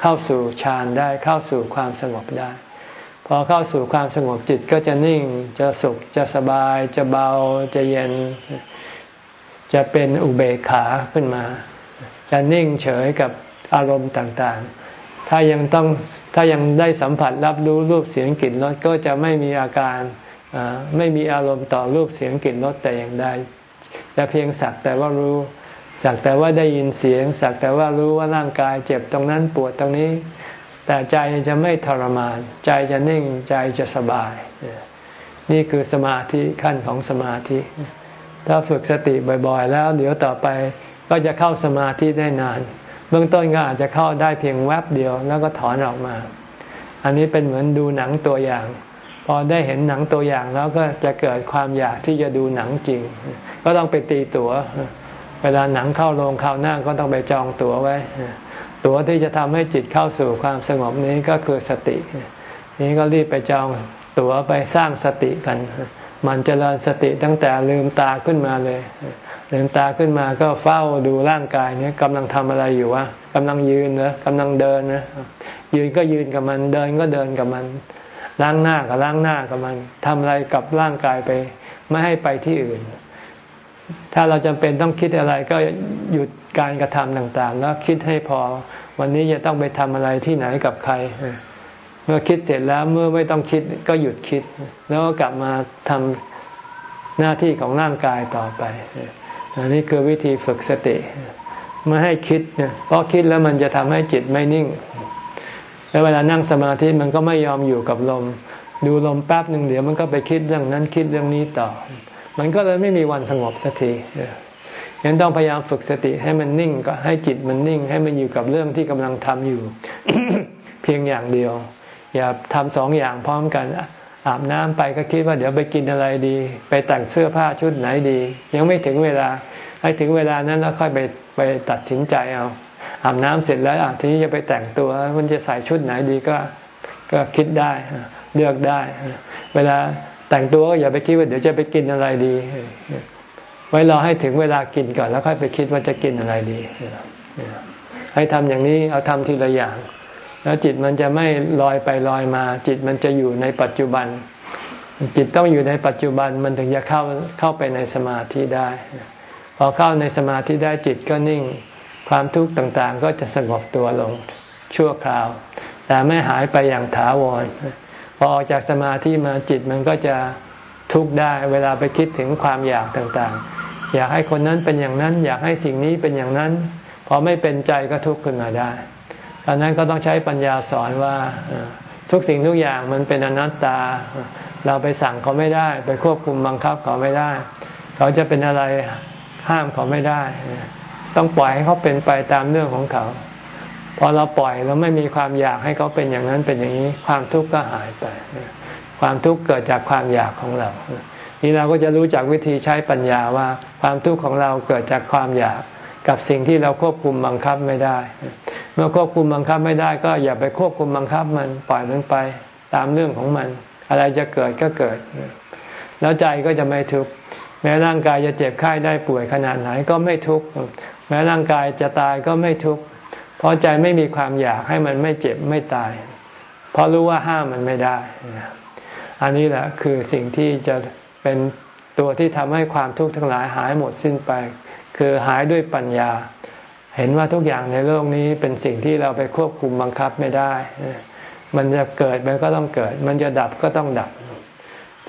เข้าสู่ฌานได้เข้าสู่ความสงบได้ พอเข้าสู่ความสงบจิตก็จะนิ่งจะสุขจะสบาย จะเบาจะเย็น จะเป็นอุเบกขาขึ้นมา จะนิ่งเฉยกับอารมณ์ต่างๆ ถ้ายังต้องถ้ายังได้สัมผัสรับรู้รูปเสียงกลิ่นรสก็จะไม่มีอาการไม่มีอารมณ์ต่อรูปเสียงกลิ่นรสแต่อย่างใดจะเพียงสักแต่ว่ารู้ สักแต่ว่าได้ยินเสียง สักแต่ว่ารู้ว่าร่างกายเจ็บตรงนั้นปวดตรงนี้ แต่ใจจะไม่ทรมาน ใจจะนิ่งใจจะสบาย นี่คือสมาธิขั้นของสมาธิ ถ้าฝึกสติบ่อย ๆ แล้ว เดี๋ยวต่อไปก็จะเข้าสมาธิได้นาน เบื้องต้นก็อาจจะเข้าได้เพียงแวบเดียวแล้วก็ถอนออกมา อันนี้เป็นเหมือนดูหนังตัวอย่าง พอได้เห็นหนังตัวอย่างแล้วก็จะเกิดความอยากที่จะดูหนังจริง ก็ต้องไปตีตัว๋ว เวลาหนังเข้าโรงเข้าหน้าก็ต้องไปจองตั๋วไว้ ตั๋วที่จะทำให้จิตเข้าสู่ความสงบนี้ก็คือสติ นี้ก็รีบไปจองตั๋วไปสร้างสติกัน มันจเจริญสติตั้งแต่ลืมตาขึ้นมาเลย ลืมตาขึ้นมาก็เฝ้าดูร่างกายเนี่ยกำลังทำอะไรอยู่วะกำลังยืนนะกำลังเดินนะยืนก็ยืนกับมันเดินก็เดินกับมันล้างหน้าก็ล้างหน้ากับมันทำอะไรกับร่างกายไป ไม่ให้ไปที่อื่น ถ้าเราจำเป็นต้องคิดอะไรก็หยุดการกระทำต่างๆ แล้วคิดให้พอ วันนี้จะต้องไปทำอะไรที่ไหนกับใคร เมื่อคิดเสร็จแล้วเมื่อไม่ต้องคิดก็หยุดคิด แล้วก็กลับมาทำหน้าที่ของร่างกายต่อไป อันนี้คือวิธีฝึกสติไม่ให้คิดเนี่ยเพราะคิดแล้วมันจะทำให้จิตไม่นิ่ง แล้วเวลานั่งสมาธิมันก็ไม่ยอมอยู่กับลม ดูลมแป๊บหนึ่งเดี๋ยวมันก็ไปคิดเรื่องนั้นคิดเรื่องนี้ต่อ มันก็เลยไม่มีวันสงบสักทียังต้องพยายามฝึกสติให้มันนิ่งก็ให้จิตมันนิ่ง ให้มันอยู่กับเรื่องที่กำลังทำอยู่ เพียงอย่างเดียว อย่าทำสองอย่างพร้อมกันอาบน้ำไปก็คิดว่าเดี๋ยวไปกินอะไรดี ไปแต่งเสื้อผ้าชุดไหนดี ยังไม่ถึงเวลา ให้ถึงเวลานั้นแล้วค่อยไปไปตัดสินใจเอาอาบน้ำเสร็จแล้วทีนี้จะไปแต่งตัว มันจะใส่ชุดไหนดีก็ก็คิดได้เลือกได้ เวลา แต่งตัวก็อย่าไปคิดว่าเดี๋ยวจะไปกินอะไรดี ไว้รอให้ถึงเวลากินก่อนแล้วค่อยไปคิดว่าจะกินอะไรดี ให้ทำอย่างนี้เอาทำทีละอย่าง แล้วจิตมันจะไม่ลอยไปลอยมา จิตมันจะอยู่ในปัจจุบัน จิตต้องอยู่ในปัจจุบันมันถึงจะเข้าเข้าไปในสมาธิได้ พอเข้าในสมาธิได้จิตก็นิ่งความทุกข์ต่างๆ ก็จะสงบตัวลงชั่วคราว แต่ไม่หายไปอย่างถาวร อออกจากสมาธิมาจิตมันก็จะททุกข์ได้เวลาไปคิดถึงความอยากต่างๆ อยากให้คนนั้นเป็นอย่างนั้น อยากให้สิ่งนี้เป็นอย่างนั้น พอไม่เป็นใจก็ทุกข์ขึ้นมาได้ตอนนั้นก็ต้องใช้ปัญญาสอนว่าทุกสิ่งทุกอย่างมันเป็นอนัตตา เราไปสั่งเขาไม่ได้ ไปควบคุมบังคับเขาไม่ได้ เขาจะเป็นอะไรห้ามเขาไม่ได้ ต้องปล่อยให้เขาเป็นไปตามเรื่องของเขา พอเราปล่อยเราไม่มีความอยากให้เขาเป็นอย่างนั้นเป็นอย่างนี้ ความทุกข์ก็หายไป ความทุกข์เกิดจากความอยากของเรา นี่เราก็จะรู้จักวิธีใช้ปัญญาว่า ความทุกข์ของเราเกิดจากความอยากกับสิ่งที่เราควบคุมบังคับไม่ได้ เมื่อควบคุมบังคับไม่ได้ ก็อย่าไปควบคุมบังคับมันปล่อยมันไปตามเรื่องของมัน อะไรจะเกิดก็เกิด แล้วใจก็จะไม่ทุกข์แม้ร่างกายจะเจ็บไข้ได้ป่วยขนาดไหนก็ไม่ทุกข์แม้ร่างกายจะตายก็ไม่ทุกข์ ราะใจไม่มีความอยากให้มันไม่เจ็บไม่ตาย เพราะรู้ว่าห้ามมันไม่ได้ อันนี้แหละคือสิ่งที่จะเป็นตัวที่ทำให้ความทุกข์ทั้งหลายหายหมดสิ้นไป คือหายด้วยปัญญา เห็นว่าทุกอย่างในโลกนี้เป็นสิ่งที่เราไปควบคุมบังคับไม่ได้ มันจะเกิดมันก็ต้องเกิด มันจะดับก็ต้องดับ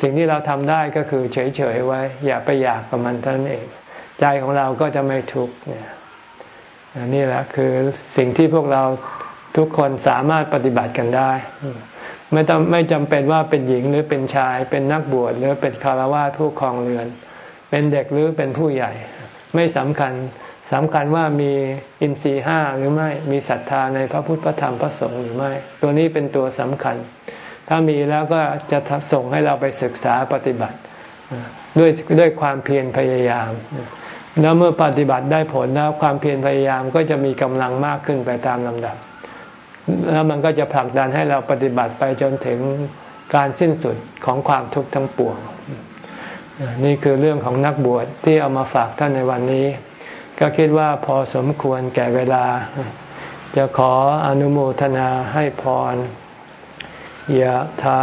สิ่งที่เราทำได้ก็คือเฉยๆไว้ อย่าไปอยากกับมันเท่านั้นเอง ใจของเราก็จะไม่ทุกข์เนี่ย นี่แหละคือสิ่งที่พวกเราทุกคนสามารถปฏิบัติกันได้ ไม่ต้องไม่จำเป็นว่าเป็นหญิงหรือเป็นชาย เป็นนักบวชหรือเป็นคารวะผู้ครองเรือน เป็นเด็กหรือเป็นผู้ใหญ่ ไม่สำคัญสำคัญว่ามีอินทรีห้าหรือไม่มีศรัทธาในพระพุทธพระธรรมพระสงฆ์หรือไม่ ตัวนี้เป็นตัวสำคัญ ถ้ามีแล้วก็จะส่งให้เราไปศึกษาปฏิบัติ ด้วยด้วยความเพียรพยายาม แล้วเมื่อปฏิบัติได้ผลแล้วความเพียรพยายามก็จะมีกำลังมากขึ้นไปตามลำดับ แล้วมันก็จะผลักดันให้เราปฏิบัติไปจนถึงการสิ้นสุดของความทุกข์ทั้งปวง นี่คือเรื่องของนักบวชที่เอามาฝากท่านในวันนี้ ก็คิดว่าพอสมควรแก่เวลา จะขออนุโมทนาให้พรยะถา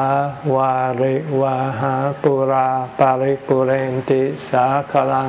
วาริวาหาปุราปาริปุเรนติสาคลัง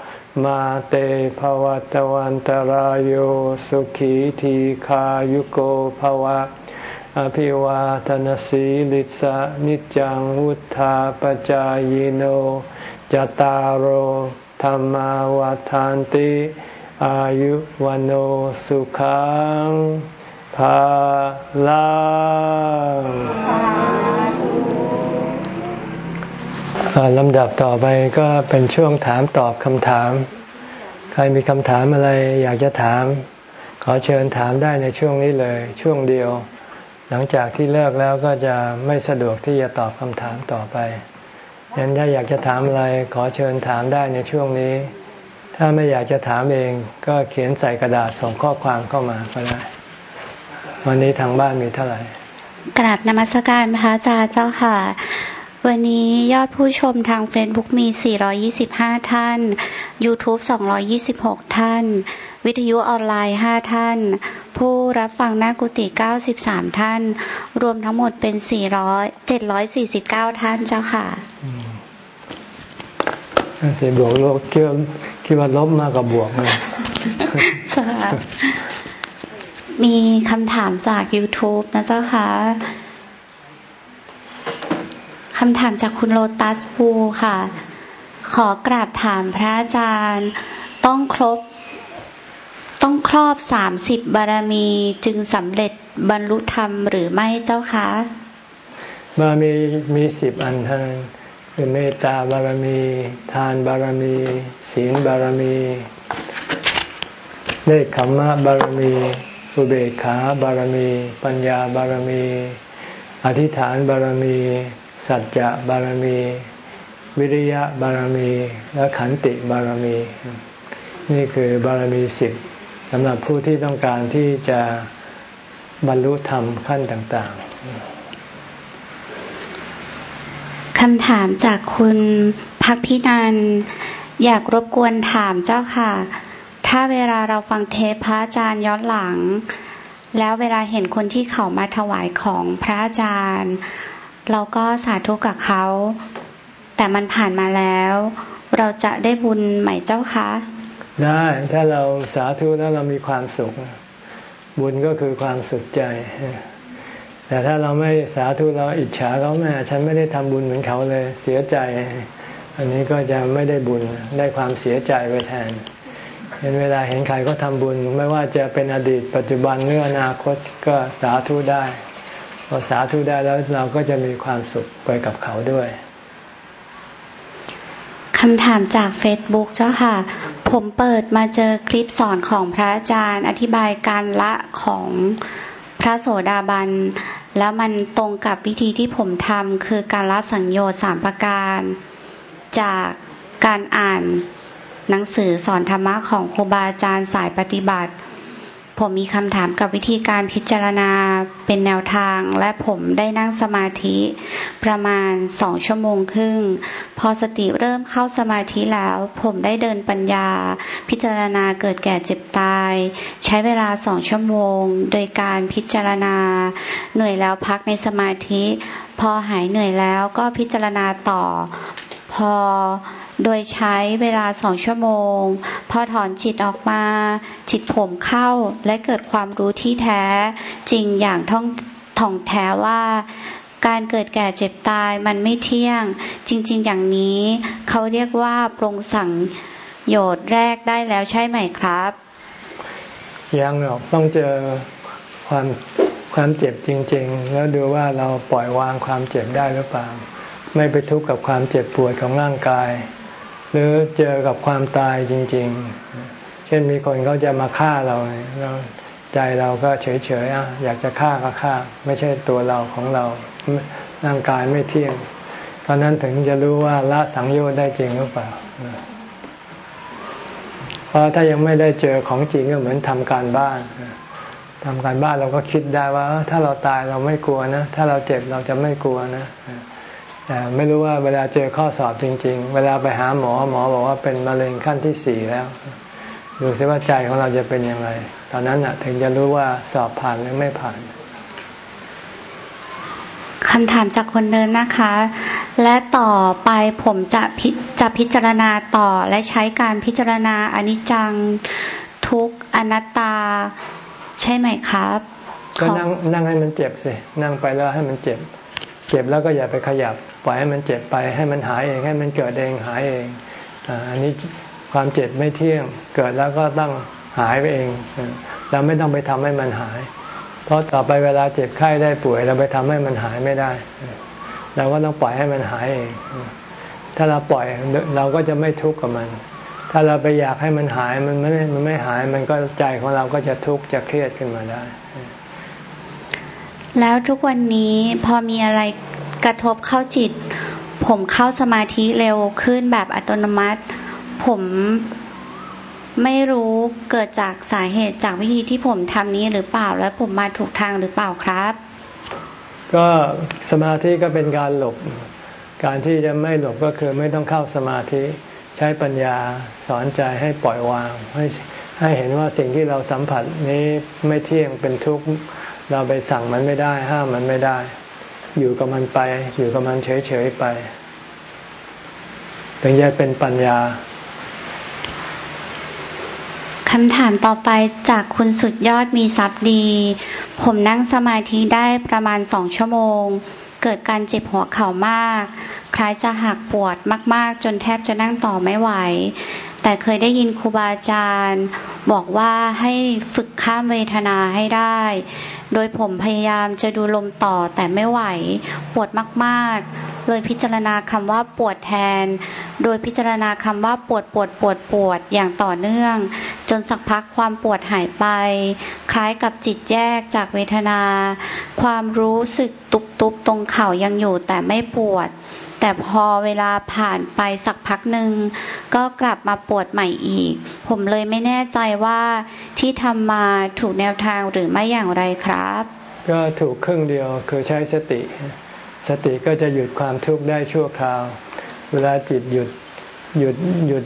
มาเตภวัตวันตารโยสุขีทีขายุโกภวะ อภิวาทนสีลิสะนิจังวุธาปจายโนจตารโหธรรมวาทานติ อายุวันโอสุขังภาลัง ลำดับต่อไปก็เป็นช่วงถามตอบคำถาม ใครมีคำถามอะไรอยากจะถาม ขอเชิญถามได้ในช่วงนี้เลย ช่วงเดียว หลังจากที่เลิกแล้วก็จะไม่สะดวกที่จะตอบคำถามต่อไปยันถ้าอยากจะถามอะไร ขอเชิญถามได้ในช่วงนี้ ถ้าไม่อยากจะถามเองก็เขียนใส่กระดาษส่งข้อความเข้ามาก็ได้ วันนี้ทางบ้านมีเท่าไหร่กราบนมัสการพระอาจารย์เจ้าค่ะ วันนี้ยอดผู้ชมทาง Facebook มี 425 ท่าน YouTube 226 ท่าน วิทยุออนไลน์ 5 ท่าน ผู้รับฟังหน้ากุฏิ93 ท่าน รวมทั้งหมดเป็น 400 749 ท่านเจ้าค่ะสี่บวกลบคิดว่าคิดว่าลบมากกว่าบวกเลยมีคำถามจาก YouTube นะเจ้าค่ะ คำถามจากคุณโลตัสปูค่ะ ขอกราบถามพระอาจารย์ ต้องครบ ต้องครอบสามสิบบารมีจึงสำเร็จบรรลุธรรมหรือไม่เจ้าคะบารมีมีสิบอันเท่านคือเมตตาบารมี ทานบารมี ศีลบารมีเนคขมมะบารมีอุเบกขาบารมี ปัญญาบารมี อธิษฐานบารมี สัจจะบารมี วิริยะบารมี และขันติบารมี นี่คือบารมีสิบสำหรับผู้ที่ต้องการที่จะบรรลุธรรมขั้นต่างๆคคำถามจากคุณพักพินันอยากรบกวนถามเจ้าค่ะ ถ้าเวลาเราฟังเทปพระอาจารย์ย้อนหลัง แล้วเวลาเห็นคนที่เขามาถวายของพระอาจารย์ เราก็สาธุกับเขา แต่มันผ่านมาแล้ว เราจะได้บุญไหมเจ้าคะ ได้ถ้าเราสาธุแล้วเรามีความสุข บุญก็คือความสุขใจ แต่ถ้าเราไม่สาธุเราอิจฉาเขาแม่ฉันไม่ได้ทำบุญเหมือนเขาเลยเสียใจ อันนี้ก็จะไม่ได้บุญได้ความเสียใจไปแทนเห็นเวลาเห็นใครก็ทำบุญ ไม่ว่าจะเป็นอดีตปัจจุบันหรืออนาคตก็สาธุได้ อสาธุได้แล้วเราก็จะมีความสุขไปกับเขาด้วยคำถามจากเฟซบุ๊กเจ้าค่ะ ผมเปิดมาเจอคลิปสอนของพระอาจารย์ อธิบายการละของพระโสดาบัน แล้วมันตรงกับวิธีที่ผมทำคือการละสังโยชน์สามประการ จากการอ่านหนังสือสอนธรรมะของครูบาอาจารย์สายปฏิบัติ ผมมีคำถามกับวิธีการพิจารณาเป็นแนวทาง และผมได้นั่งสมาธิประมาณสองชั่วโมงครึ่ง พอสติเริ่มเข้าสมาธิแล้ว ผมได้เดินปัญญา พิจารณาเกิดแก่เจ็บตาย ใช้เวลาสองชั่วโมง โดยการพิจารณา เหนื่อยแล้วพักในสมาธิ พอหายเหนื่อยแล้วก็พิจารณาต่อ พอ โดยใช้เวลาสองชั่วโมง พอถอนจิตออกมา จิตผมเข้าและเกิดความรู้ที่แท้ จริงอย่างท่องท่องแท้ว่าการเกิดแก่เจ็บตายมันไม่เที่ยง จริง ๆ อย่างนี้ เขาเรียกว่าปรงสั่งโยดแรกได้แล้วใช่ไหมครับ ยังหรอกต้องเจอความความเจ็บจริง ๆ แล้วดูว่าเราปล่อยวางความเจ็บได้หรือเปล่า ไม่ไปทุกข์กับความเจ็บปวดของร่างกาย หรือเจอกับความตายจริง ๆ เช่นมีคนเขาจะมาฆ่าเราเราใจเราก็เฉยๆอะอยากจะฆ่าก็ฆ่า ไม่ใช่ตัวเราของเราร่างกายไม่เที่ยง ตอนนั้นถึงจะรู้ว่าละสังโยชน์ได้จริงหรือเปล่าเพราะถ้ายังไม่ได้เจอของจริงก็เหมือนทำการบ้านทำการบ้านเราก็คิดได้ว่า ถ้าเราตายเราไม่กลัวนะ ถ้าเราเจ็บเราจะไม่กลัวนะ ไม่รู้ว่าเวลาเจอข้อสอบจริง ๆ เวลาไปหาหมอหมอบอกว่าเป็นมะเร็งขั้นที่สี่แล้ว ดูซิว่าใจของเราจะเป็นยังไง ตอนนั้นอะถึงจะรู้ว่าสอบผ่านหรือไม่ผ่านคำถามจากคนเดินนะคะ และต่อไปผมจะพิจะพิจารณาต่อและใช้การพิจารณาอนิจจังทุกอนัตตา ใช่ไหมครับก็นั่งนั่งให้มันเจ็บสินั่งไปแล้วให้มันเจ็บ เจ็บแล้วก็อย่าไปขยับ ปล่อยให้มันเจ็บไปให้มันหายเองให้มันเกิดเองหายเองอันนี้ความเจ็บไม่เที่ยงเกิดแล้วก็ต้องหายไปเอง เราไม่ต้องไปทำให้มันหาย เพราะต่อไปเวลาเจ็บไข้ได้ป่วย เราไปทำให้มันหายไม่ได้ เราก็ต้องปล่อยให้มันหายเอง ถ้าเราปล่อยเราก็จะไม่ทุกข์กับมัน ถ้าเราไปอยากให้มันหายมันไม่มันไม่หายมันก็ใจของเราก็จะทุกข์จะเครียดขึ้นมาได้ แล้วทุกวันนี้พอมีอะไร กระทบเข้าจิต ผมเข้าสมาธิเร็วขึ้นแบบอัตโนมัติ ผมไม่รู้เกิดจากสาเหตุจากวิธีที่ผมทำนี้หรือเปล่าและผมมาถูกทางหรือเปล่าครับ ก็สมาธิก็เป็นการหลบ การที่จะไม่หลบก็คือไม่ต้องเข้าสมาธิใช้ปัญญาสอนใจให้ปล่อยวางให้ให้เห็นว่าสิ่งที่เราสัมผัสนี้ไม่เที่ยงเป็นทุกข์เราไปสั่งมันไม่ได้ ห้ามมันไม่ได้ อยู่กับมันไป อยู่กับมันเฉยๆไปถึงจะเป็นปัญญาคำถามต่อไปจากคุณสุดยอดมีทรัพย์ดี ผมนั่งสมาธิได้ประมาณสองชั่วโมง เกิดการเจ็บหัวเข่ามาก คล้ายจะหักปวดมาก ๆ จนแทบจะนั่งต่อไม่ไหว แต่เคยได้ยินครูบาอาจารย์ บอกว่าให้ฝึกข้ามเวทนาให้ได้ โดยผมพยายามจะดูลมต่อแต่ไม่ไหว ปวดมากๆ เลยพิจารณาคำว่าปวดแทน โดยพิจารณาคำว่าปวดปวดปวดปวดอย่างต่อเนื่อง จนสักพักความปวดหายไป คล้ายกับจิตแยกจากเวทนา ความรู้สึกตุบตุบตรงเข่ายังอยู่แต่ไม่ปวด แต่พอเวลาผ่านไปสักพักหนึ่งก็กลับมาปวดใหม่อีก ผมเลยไม่แน่ใจว่าที่ทำมาถูกแนวทางหรือไม่อย่างไรครับ ก็ถูกครึ่งเดียวคือใช้สติ สติก็จะหยุดความทุกข์ได้ชั่วคราว เวลาจิตหยุดหยุดหยุด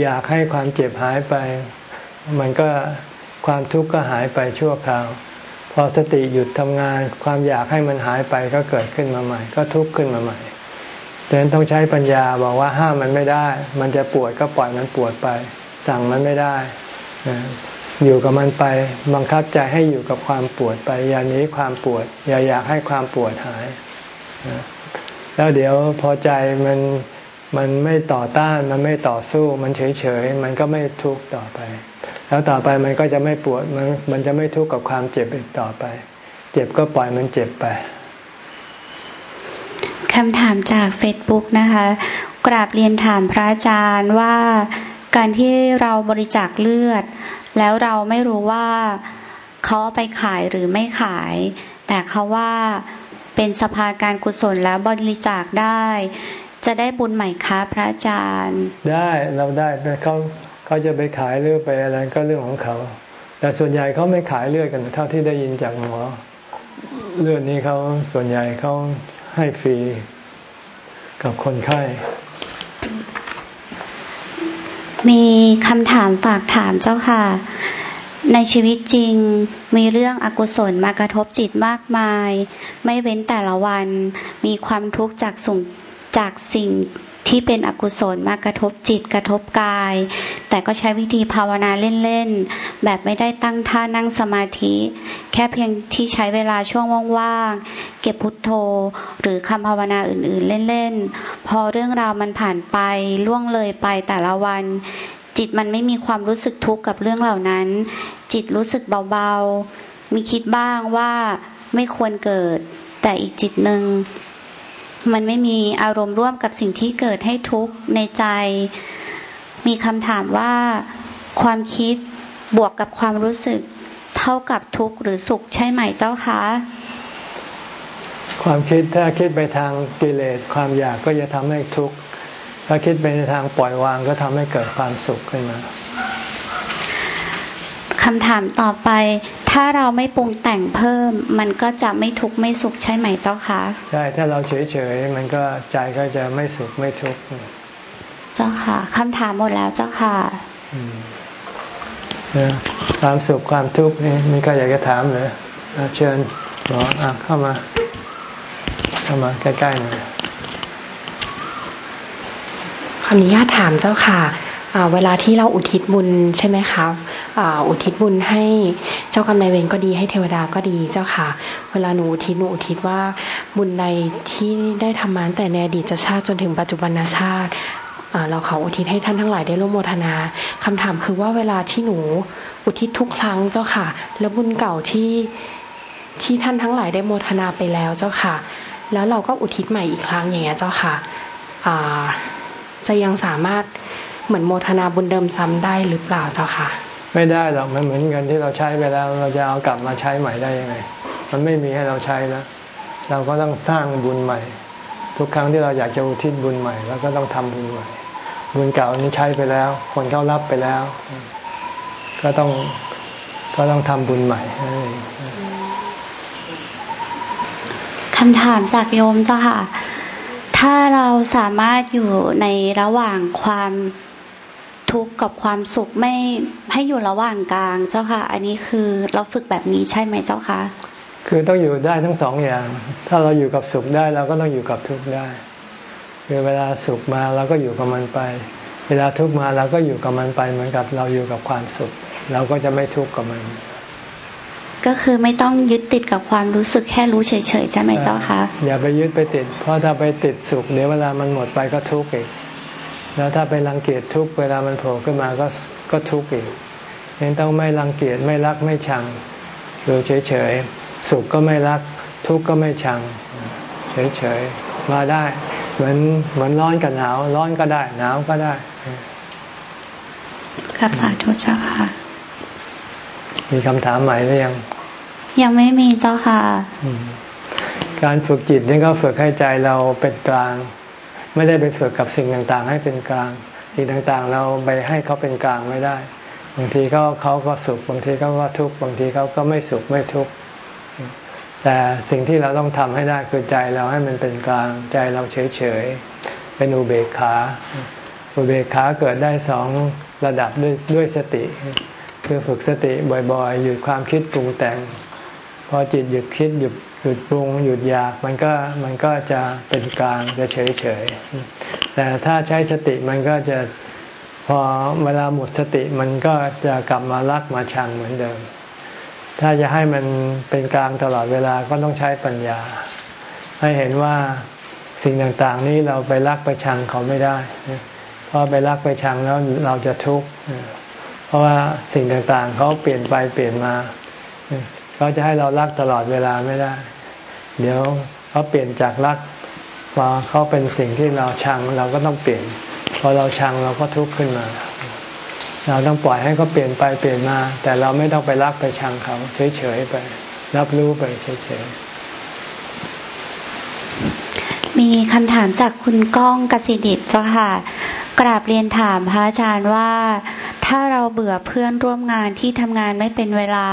อยากให้ความเจ็บหายไป มันก็ความทุกข์ก็หายไปชั่วคราว พอสติหยุดทำงาน ความอยากให้มันหายไปก็เกิดขึ้นมาใหม่ ก็ทุกข์ขึ้นมาใหม่ ดังนั้นต้องใช้ปัญญาบอกว่าห้ามมันไม่ได้ มันจะปวดก็ปล่อยมันปวดไป สั่งมันไม่ได้ อยู่กับมันไป บังคับใจให้อยู่กับความปวดไป อย่าหนีความปวด อย่าอยากให้ความปวดหาย แล้วเดี๋ยวพอใจมันมันไม่ต่อต้าน มันไม่ต่อสู้ มันเฉยเฉย มันก็ไม่ทุกข์ต่อไป แล้วต่อไปมันก็จะไม่ปวด มันมันจะไม่ทุกข์กับความเจ็บอีกต่อไป เจ็บก็ปล่อยมันเจ็บไป คำถามจากเฟซบุ๊กนะคะ กราบเรียนถามพระอาจารย์ว่าการที่เราบริจาคเลือด แล้วเราไม่รู้ว่าเขาเอาไปขายหรือไม่ขาย แต่เขาว่าเป็นสภาการกุศลแล้วบริจาคได้ จะได้บุญใหม่คะพระอาจารย์ ได้เราได้เขาเขาจะไปขายหรือไปอะไรก็เรื่องของเขา แต่ส่วนใหญ่เขาไม่ขายเลือดกันเท่าที่ได้ยินจากหมอเลือดนี้เขาส่วนใหญ่เขา ให้ฟรีกับคนไข้ มีคำถามฝากถามเจ้าค่ะ ในชีวิตจริงมีเรื่องอกุศลมากระทบจิตมากมาย ไม่เว้นแต่ละวัน มีความทุกข์จากสุ่มจากสิ่ง ที่เป็นอกุศลมากระทบจิตกระทบกาย แต่ก็ใช้วิธีภาวนาเล่นๆ แบบไม่ได้ตั้งท่านั่งสมาธิ แค่เพียงที่ใช้เวลาช่วงว่างๆ เก็บพุทโธ หรือคำภาวนาอื่นๆ เล่นๆ พอเรื่องราวมันผ่านไปล่วงเลยไปแต่ละวันจิตมันไม่มีความรู้สึกทุกข์กับเรื่องเหล่านั้น จิตรู้สึกเบาๆ มีคิดบ้างว่าไม่ควรเกิด แต่อีกจิตหนึ่ง มันไม่มีอารมณ์ร่วมกับสิ่งที่เกิดให้ทุกข์ในใจ มีคำถามว่าความคิดบวกกับความรู้สึกเท่ากับทุกข์หรือสุขใช่ไหมเจ้าคะความคิดถ้าคิดไปทางกิเลสความอยากก็จะทำให้ทุกข์ถ้าคิดไปในทางปล่อยวางก็ทำให้เกิดความสุขขึ้นมา คำถามต่อไป ถ้าเราไม่ปรุงแต่งเพิ่ม มันก็จะไม่ทุกข์ไม่สุขใช่ไหมเจ้าคะใช่ถ้าเราเฉยๆมันก็ใจก็จะไม่สุขไม่ทุกข์เจ้าค่ะคำถามหมดแล้วเจ้าค่ะความสุขความทุกข์นี่มีใครอยากจะถามเลยเชิญหมออะเข้ามา เข้ามาใกล้ๆหน่อยขออนุญาตถามเจ้าค่ะ เวลาที่เราอุทิศบุญใช่ไหมคะอุทิศบุญให้เจ้ากรรมนายเวรก็ดีให้เทวดาก็ดีเจ้าค่ะ เวลาหนูอุทิศหนูอุทิศว่าบุญใดที่ได้ทำมาแต่ในอดีตชาติจนถึงปัจจุบันชาติเราเขาอุทิศให้ท่านทั้งหลายได้ร่วมโมทนาคำถามคือว่าเวลาที่หนูอุทิศทุกครั้งเจ้าค่ะ แล้วบุญเก่าที่ที่ท่านทั้งหลายได้โมทนาไปแล้วเจ้าค่ะ แล้วเราก็อุทิศใหม่อีกครั้งอย่างเงี้ยเจ้าค่ะจะยังสามารถ เหมือนโมทนาบุญเดิมซ้ำได้หรือเปล่าเจ้าค่ะ ไม่ได้หรอกมันเหมือนเงินที่เราใช้ไปแล้ว เราจะเอากลับมาใช้ใหม่ได้ยังไง มันไม่มีให้เราใช้แล้ว เราก็ต้องสร้างบุญใหม่ ทุกครั้งที่เราอยากจะอุทิศบุญใหม่เราก็ต้องทำบุญใหม่ บุญเก่านี้ใช้ไปแล้ว คนเขารับไปแล้ว ก็ต้องก็ต้องทำบุญใหม่คำถามจากโยมเจ้าค่ะ ถ้าเราสามารถอยู่ในระหว่างความ ทุกข์กับความสุขไม่ให้อยู่ระหว่างกลางเจ้าค่ะ อันนี้คือเราฝึกแบบนี้ใช่ไหมเจ้าคะคือต้องอยู่ได้ทั้งสองอย่าง ถ้าเราอยู่กับสุขได้เราก็ต้องอยู่กับทุกข์ได้คือเวลาสุขมาเราก็อยู่กับมันไป เวลาทุกข์มาเราก็อยู่กับมันไปเหมือนกับเราอยู่กับความสุข เราก็จะไม่ทุกข์กับมัน ก็คือไม่ต้องยึดติดกับความรู้สึกแค่รู้เฉยๆใช่ไหมเจ้าคะอย่าไปยึดไปติด เพราะถ้าไปติดสุขเดี๋ยวเวลามันหมดไปก็ทุกข์อีก แล้วถ้าไปรังเกียจทุกเวลามันโผล่ขึ้นมาก็ก็ทุกข์อีกยังต้องไม่รังเกียจไม่รักไม่ชังดูเฉยๆสุขก็ไม่รัก ทุกข์ก็ไม่ชัง เฉยๆมาได้ เหมือนเหมือนร้อนกับหนาว ร้อนก็ได้ หนาวก็ได้ครับสาธุเจ้าค่ะ มีคำถามใหม่หรือยัง ยังไม่มีเจ้าค่ะ การฝึกจิตนี่ก็ฝึกให้ใจเราเป็นกลาง ไม่ได้ไปฝึกกับสิ่งต่างๆ ให้เป็นกลางสิ่งต่างๆ เราไปให้เขาเป็นกลางไม่ได้ บางทีเขาเขาก็สุข บางทีเขาก็ทุกข์ บางทีเขาก็ไม่สุขไม่ทุกข์ แต่สิ่งที่เราต้องทำให้ได้คือใจเราให้มันเป็นกลาง ใจเราเฉยๆ เป็นอุเบกขา อุเบกขาเกิดได้สองระดับด้วยด้วยสติ คือฝึกสติบ่อยๆ หยุดความคิดปรุงแต่ง พอจิตหยุดคิดหยุดหยุดปรุงหยุดอยากมันก็มันก็จะเป็นกลางจะเฉยๆแต่ถ้าใช้สติมันก็จะพอเวลาหมดสติมันก็จะกลับมารักมาชังเหมือนเดิม ถ้าจะให้มันเป็นกลางตลอดเวลาก็ต้องใช้ปัญญา ให้เห็นว่าสิ่งต่างๆนี้เราไปรักไปชังเขาไม่ได้ เพราะไปรักไปชังแล้วเราจะทุกข์ เพราะว่าสิ่งต่างๆเขาเปลี่ยนไปเปลี่ยนมา เขาจะให้เรารักตลอดเวลาไม่ได้ เดี๋ยวเขาเปลี่ยนจากรักมาเขาเป็นสิ่งที่เราชังเราก็ต้องเปลี่ยน พอเราชังเราก็ทุกข์ขึ้นมา เราต้องปล่อยให้เขาเปลี่ยนไปเปลี่ยนมา แต่เราไม่ต้องไปรักไปชังเขาเฉยๆไป รับรู้ไปเฉยๆมีคำถามจากคุณก้องกสิดิตเจ้าค่ะ กราบเรียนถามพระอาจารย์ว่า ถ้าเราเบื่อเพื่อนร่วมงานที่ทำงานไม่เป็นเวลา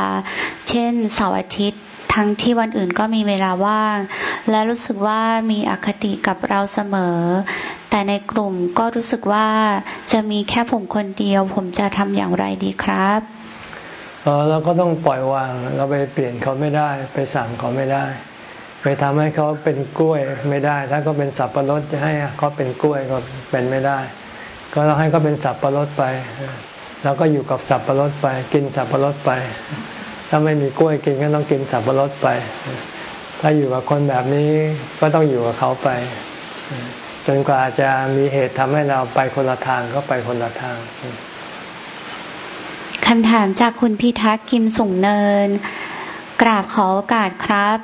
เช่นเสาร์อาทิตย์ ทั้งที่วันอื่นก็มีเวลาว่าง และรู้สึกว่ามีอคติกับเราเสมอ แต่ในกลุ่มก็รู้สึกว่าจะมีแค่ผมคนเดียว ผมจะทำอย่างไรดีครับเออเราก็ต้องปล่อยวางเราไปเปลี่ยนเขาไม่ได้ ไปสั่งเขาไม่ได้ ไปทำให้เขาเป็นกล้วยไม่ได้ ถ้าเขาเป็นสับปะรดจะให้เขาเป็นกล้วยก็เป็นไม่ได้ ก็เราให้เขาเป็นสับปะรดไปเราก็อยู่กับสับปะรดไป กินสับปะรดไป ถ้าไม่มีกล้วยกินก็ต้องกินสับปะรดไป ถ้าอยู่กับคนแบบนี้ก็ต้องอยู่กับเขาไป จนกว่าจะมีเหตุทำให้เราไปคนละทางก็ไปคนละทางคำถามจากคุณพิทักษ์กิมสุงเนิน กราบขอโอกาสครับ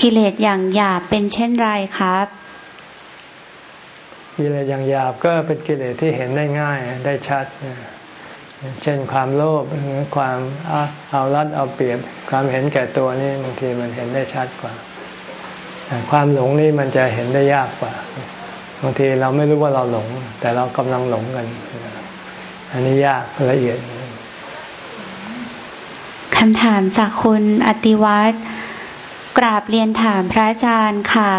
กิเลสอย่างหยาบเป็นเช่นไรครับ กิเลสอย่างหยาบก็เป็นกิเลสที่เห็นได้ง่ายได้ชัด เช่นความโลภหรือความเอารัดเอาเปรียบ ความเห็นแก่ตัวนี่บางทีมันเห็นได้ชัดกว่า ความหลงนี่มันจะเห็นได้ยากกว่า บางทีเราไม่รู้ว่าเราหลง แต่เรากำลังหลงกัน อันนี้ยากละเอียดคำถามจากคุณอติวัตรกราบเรียนถามพระอาจารย์ค่ะ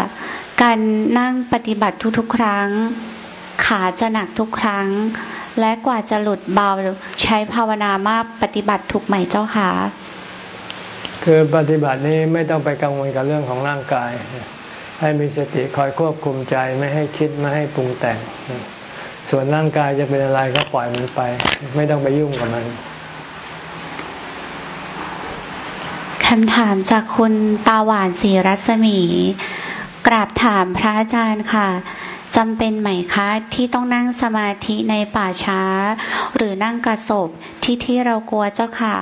การนั่งปฏิบัติทุกๆ ครั้ง ขาจะหนักทุกครั้ง และกว่าจะหลุดเบาใช้ภาวนามากปฏิบัติถูกไหมเจ้าคะคือปฏิบัตินี้ไม่ต้องไปกังวลกับเรื่องของร่างกาย ให้มีสติคอยควบคุมใจไม่ให้คิดไม่ให้ปรุงแต่ง ส่วนร่างกายจะเป็นอะไรก็ปล่อยมันไป ไม่ต้องไปยุ่งกับมันคำถามจากคุณตาหวานศรีรัศมี กราบถามพระอาจารย์ค่ะจำเป็นไหมคะที่ต้องนั่งสมาธิในป่าช้า หรือนั่งกระสบที่ที่เรากลัวเจ้าค่ะ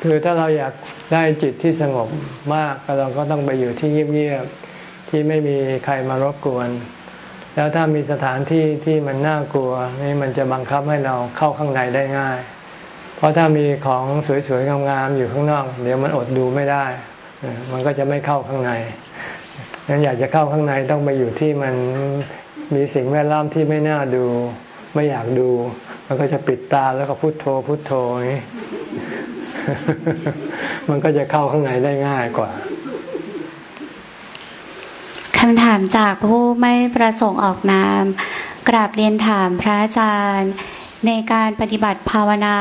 คือถ้าเราอยากได้จิตที่สงบมากเราก็ต้องไปอยู่ที่เงียบๆที่ไม่มีใครมารบกวน แล้วถ้ามีสถานที่ที่มันน่ากลัวนี่มันจะบังคับให้เราเข้าข้างในได้ง่าย เพราะถ้ามีของสวยๆงามๆอยู่ข้างนอก เดี๋ยวมันอดดูไม่ได้ มันก็จะไม่เข้าข้างใน งั้นอยากจะเข้าข้างในต้องไปอยู่ที่มันมีสิ่งแวดล้อมที่ไม่น่าดู ไม่อยากดู มันก็จะปิดตาแล้วก็พุโทโธพุโทโธนี้มันก็จะเข้าข้างในได้ง่ายกว่าคำถามจากผู้ไม่ประสงค์ออกนาม กราบเรียนถามพระอาจารย์ ในการปฏิบัติภาวนา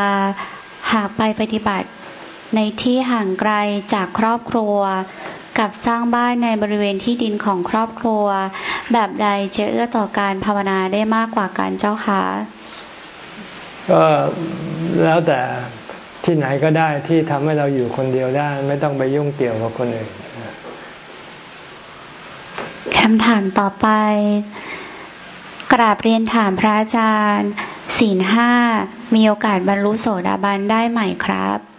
หากไปปฏิบัติในที่ห่างไกลจากครอบครัว กับสร้างบ้านในบริเวณที่ดินของครอบครัว แบบใดจะเอื้อต่อการภาวนาได้มากกว่ากันเจ้าคะก็แล้วแต่ที่ไหนก็ได้ที่ทำให้เราอยู่คนเดียวได้ ไม่ต้องไปยุ่งเกี่ยวกับคนอื่นคำถามต่อไป กราบเรียนถามพระอาจารย์ศีลห้ามีโอกาสบรรลุโสดาบันได้ไหมครับ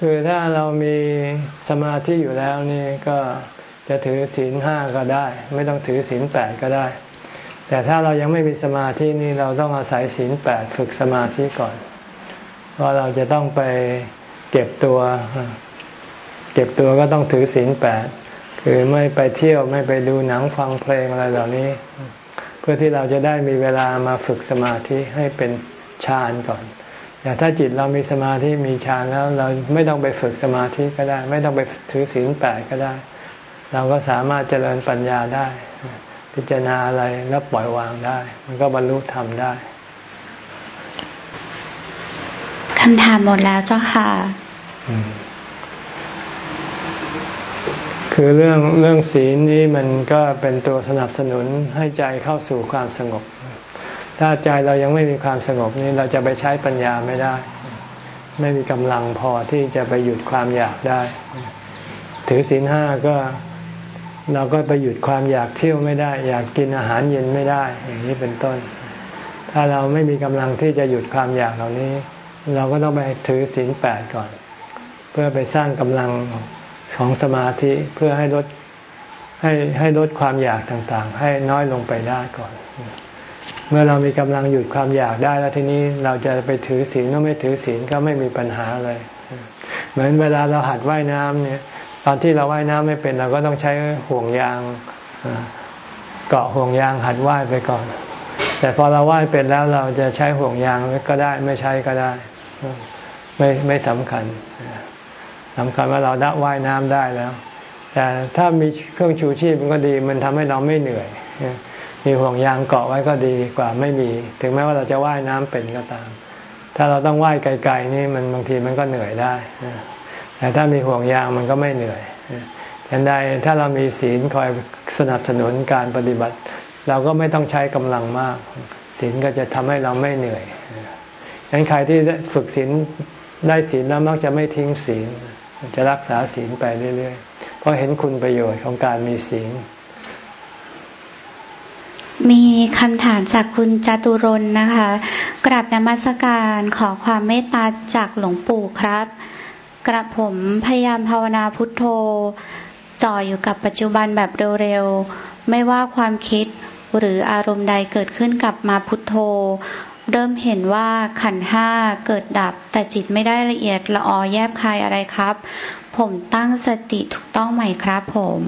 คือถ้าเรามีสมาธิอยู่แล้วนี่ก็จะถือศีลห้าก็ได้ ไม่ต้องถือศีลแปดก็ได้ แต่ถ้าเรายังไม่มีสมาธินี่เราต้องอาศัยศีลแปดฝึกสมาธิก่อนเพราะเราจะต้องไปเก็บตัว เก็บตัวก็ต้องถือศีลแปดคือไม่ไปเที่ยวไม่ไปดูหนังฟังเพลงอะไรเหล่านี้ เพื่อที่เราจะได้มีเวลามาฝึกสมาธิให้เป็นฌานก่อน แต่ถ้าจิตเรามีสมาธิมีฌานแล้วเราไม่ต้องไปฝึกสมาธิก็ได้ ไม่ต้องไปถือศีลแปดก็ได้ เราก็สามารถเจริญปัญญาได้ พิจารณาอะไรแล้วปล่อยวางได้ มันก็บรรลุธรรมได้คำถามหมดแล้วเจ้าค่ะคือเรื่องเรื่องศีลนี้มันก็เป็นตัวสนับสนุนให้ใจเข้าสู่ความสงบ ถ้าใจเรายังไม่มีความสงบนี้เราจะไปใช้ปัญญาไม่ได้ ไม่มีกำลังพอที่จะไปหยุดความอยากได้ ถือศีลห้าก็เราก็ไปหยุดความอยากเที่ยวไม่ได้ อยากกินอาหารเย็นไม่ได้ อย่างนี้เป็นต้น ถ้าเราไม่มีกำลังที่จะหยุดความอยากเหล่านี้ เราก็ต้องไปถือศีลแปดก่อน เพื่อไปสร้างกำลังของสมาธิเพื่อให้ลดให้ให้ลดความอยากต่างๆ ให้น้อยลงไปได้ก่อน เมื่อเรามีกำลังหยุดความอยากได้แล้วทีนี้เราจะไปถือศีลหรือไม่ถือศีลก็ไม่มีปัญหาเลย เหมือนเวลาเราหัดว่ายน้ำเนี่ย ตอนที่เราว่ายน้ำไม่เป็นเราก็ต้องใช้ห่วงยางเกาะห่วงยางหัดว่ายไปก่อน แต่พอเราว่ายเป็นแล้วเราจะใช้ห่วงยางก็ได้ไม่ใช้ก็ได้ ไม่ไม่สำคัญสำคัญว่าเราได้ว่ายน้ำได้แล้ว แต่ถ้ามีเครื่องชูชีพมันก็ดี มันทำให้เราไม่เหนื่อย มีห่วงยางเกาะไว้ก็ดีกว่าไม่มี ถึงแม้ว่าเราจะว่ายน้ำเป็นก็ตาม ถ้าเราต้องว่ายไกลๆนี่มันบางทีมันก็เหนื่อยได้ แต่ถ้ามีห่วงยางมันก็ไม่เหนื่อยฉันใดถ้าเรามีศีลคอยสนับสนุนการปฏิบัติ เราก็ไม่ต้องใช้กำลังมาก ศีลก็จะทำให้เราไม่เหนื่อยฉะนั้นใครที่ฝึกศีลได้ศีลแล้วมักจะไม่ทิ้งศีลจะรักษาศีลไปเรื่อยๆ เพราะเห็นคุณประโยชน์ของการมีศีล มีคำถามจากคุณจตุรนนะคะ กราบนมัสการขอความเมตตาจากหลวงปู่ครับ กระผมพยายามภาวนาพุทโธ จ่ออยู่กับปัจจุบันแบบเร็วๆ ไม่ว่าความคิดหรืออารมณ์ใดเกิดขึ้นกับมาพุทโธ เริ่มเห็นว่าขันห้าเกิดดับ แต่จิตไม่ได้ละเอียดละออแยบคายอะไรครับ ผมตั้งสติถูกต้องไหมครับผม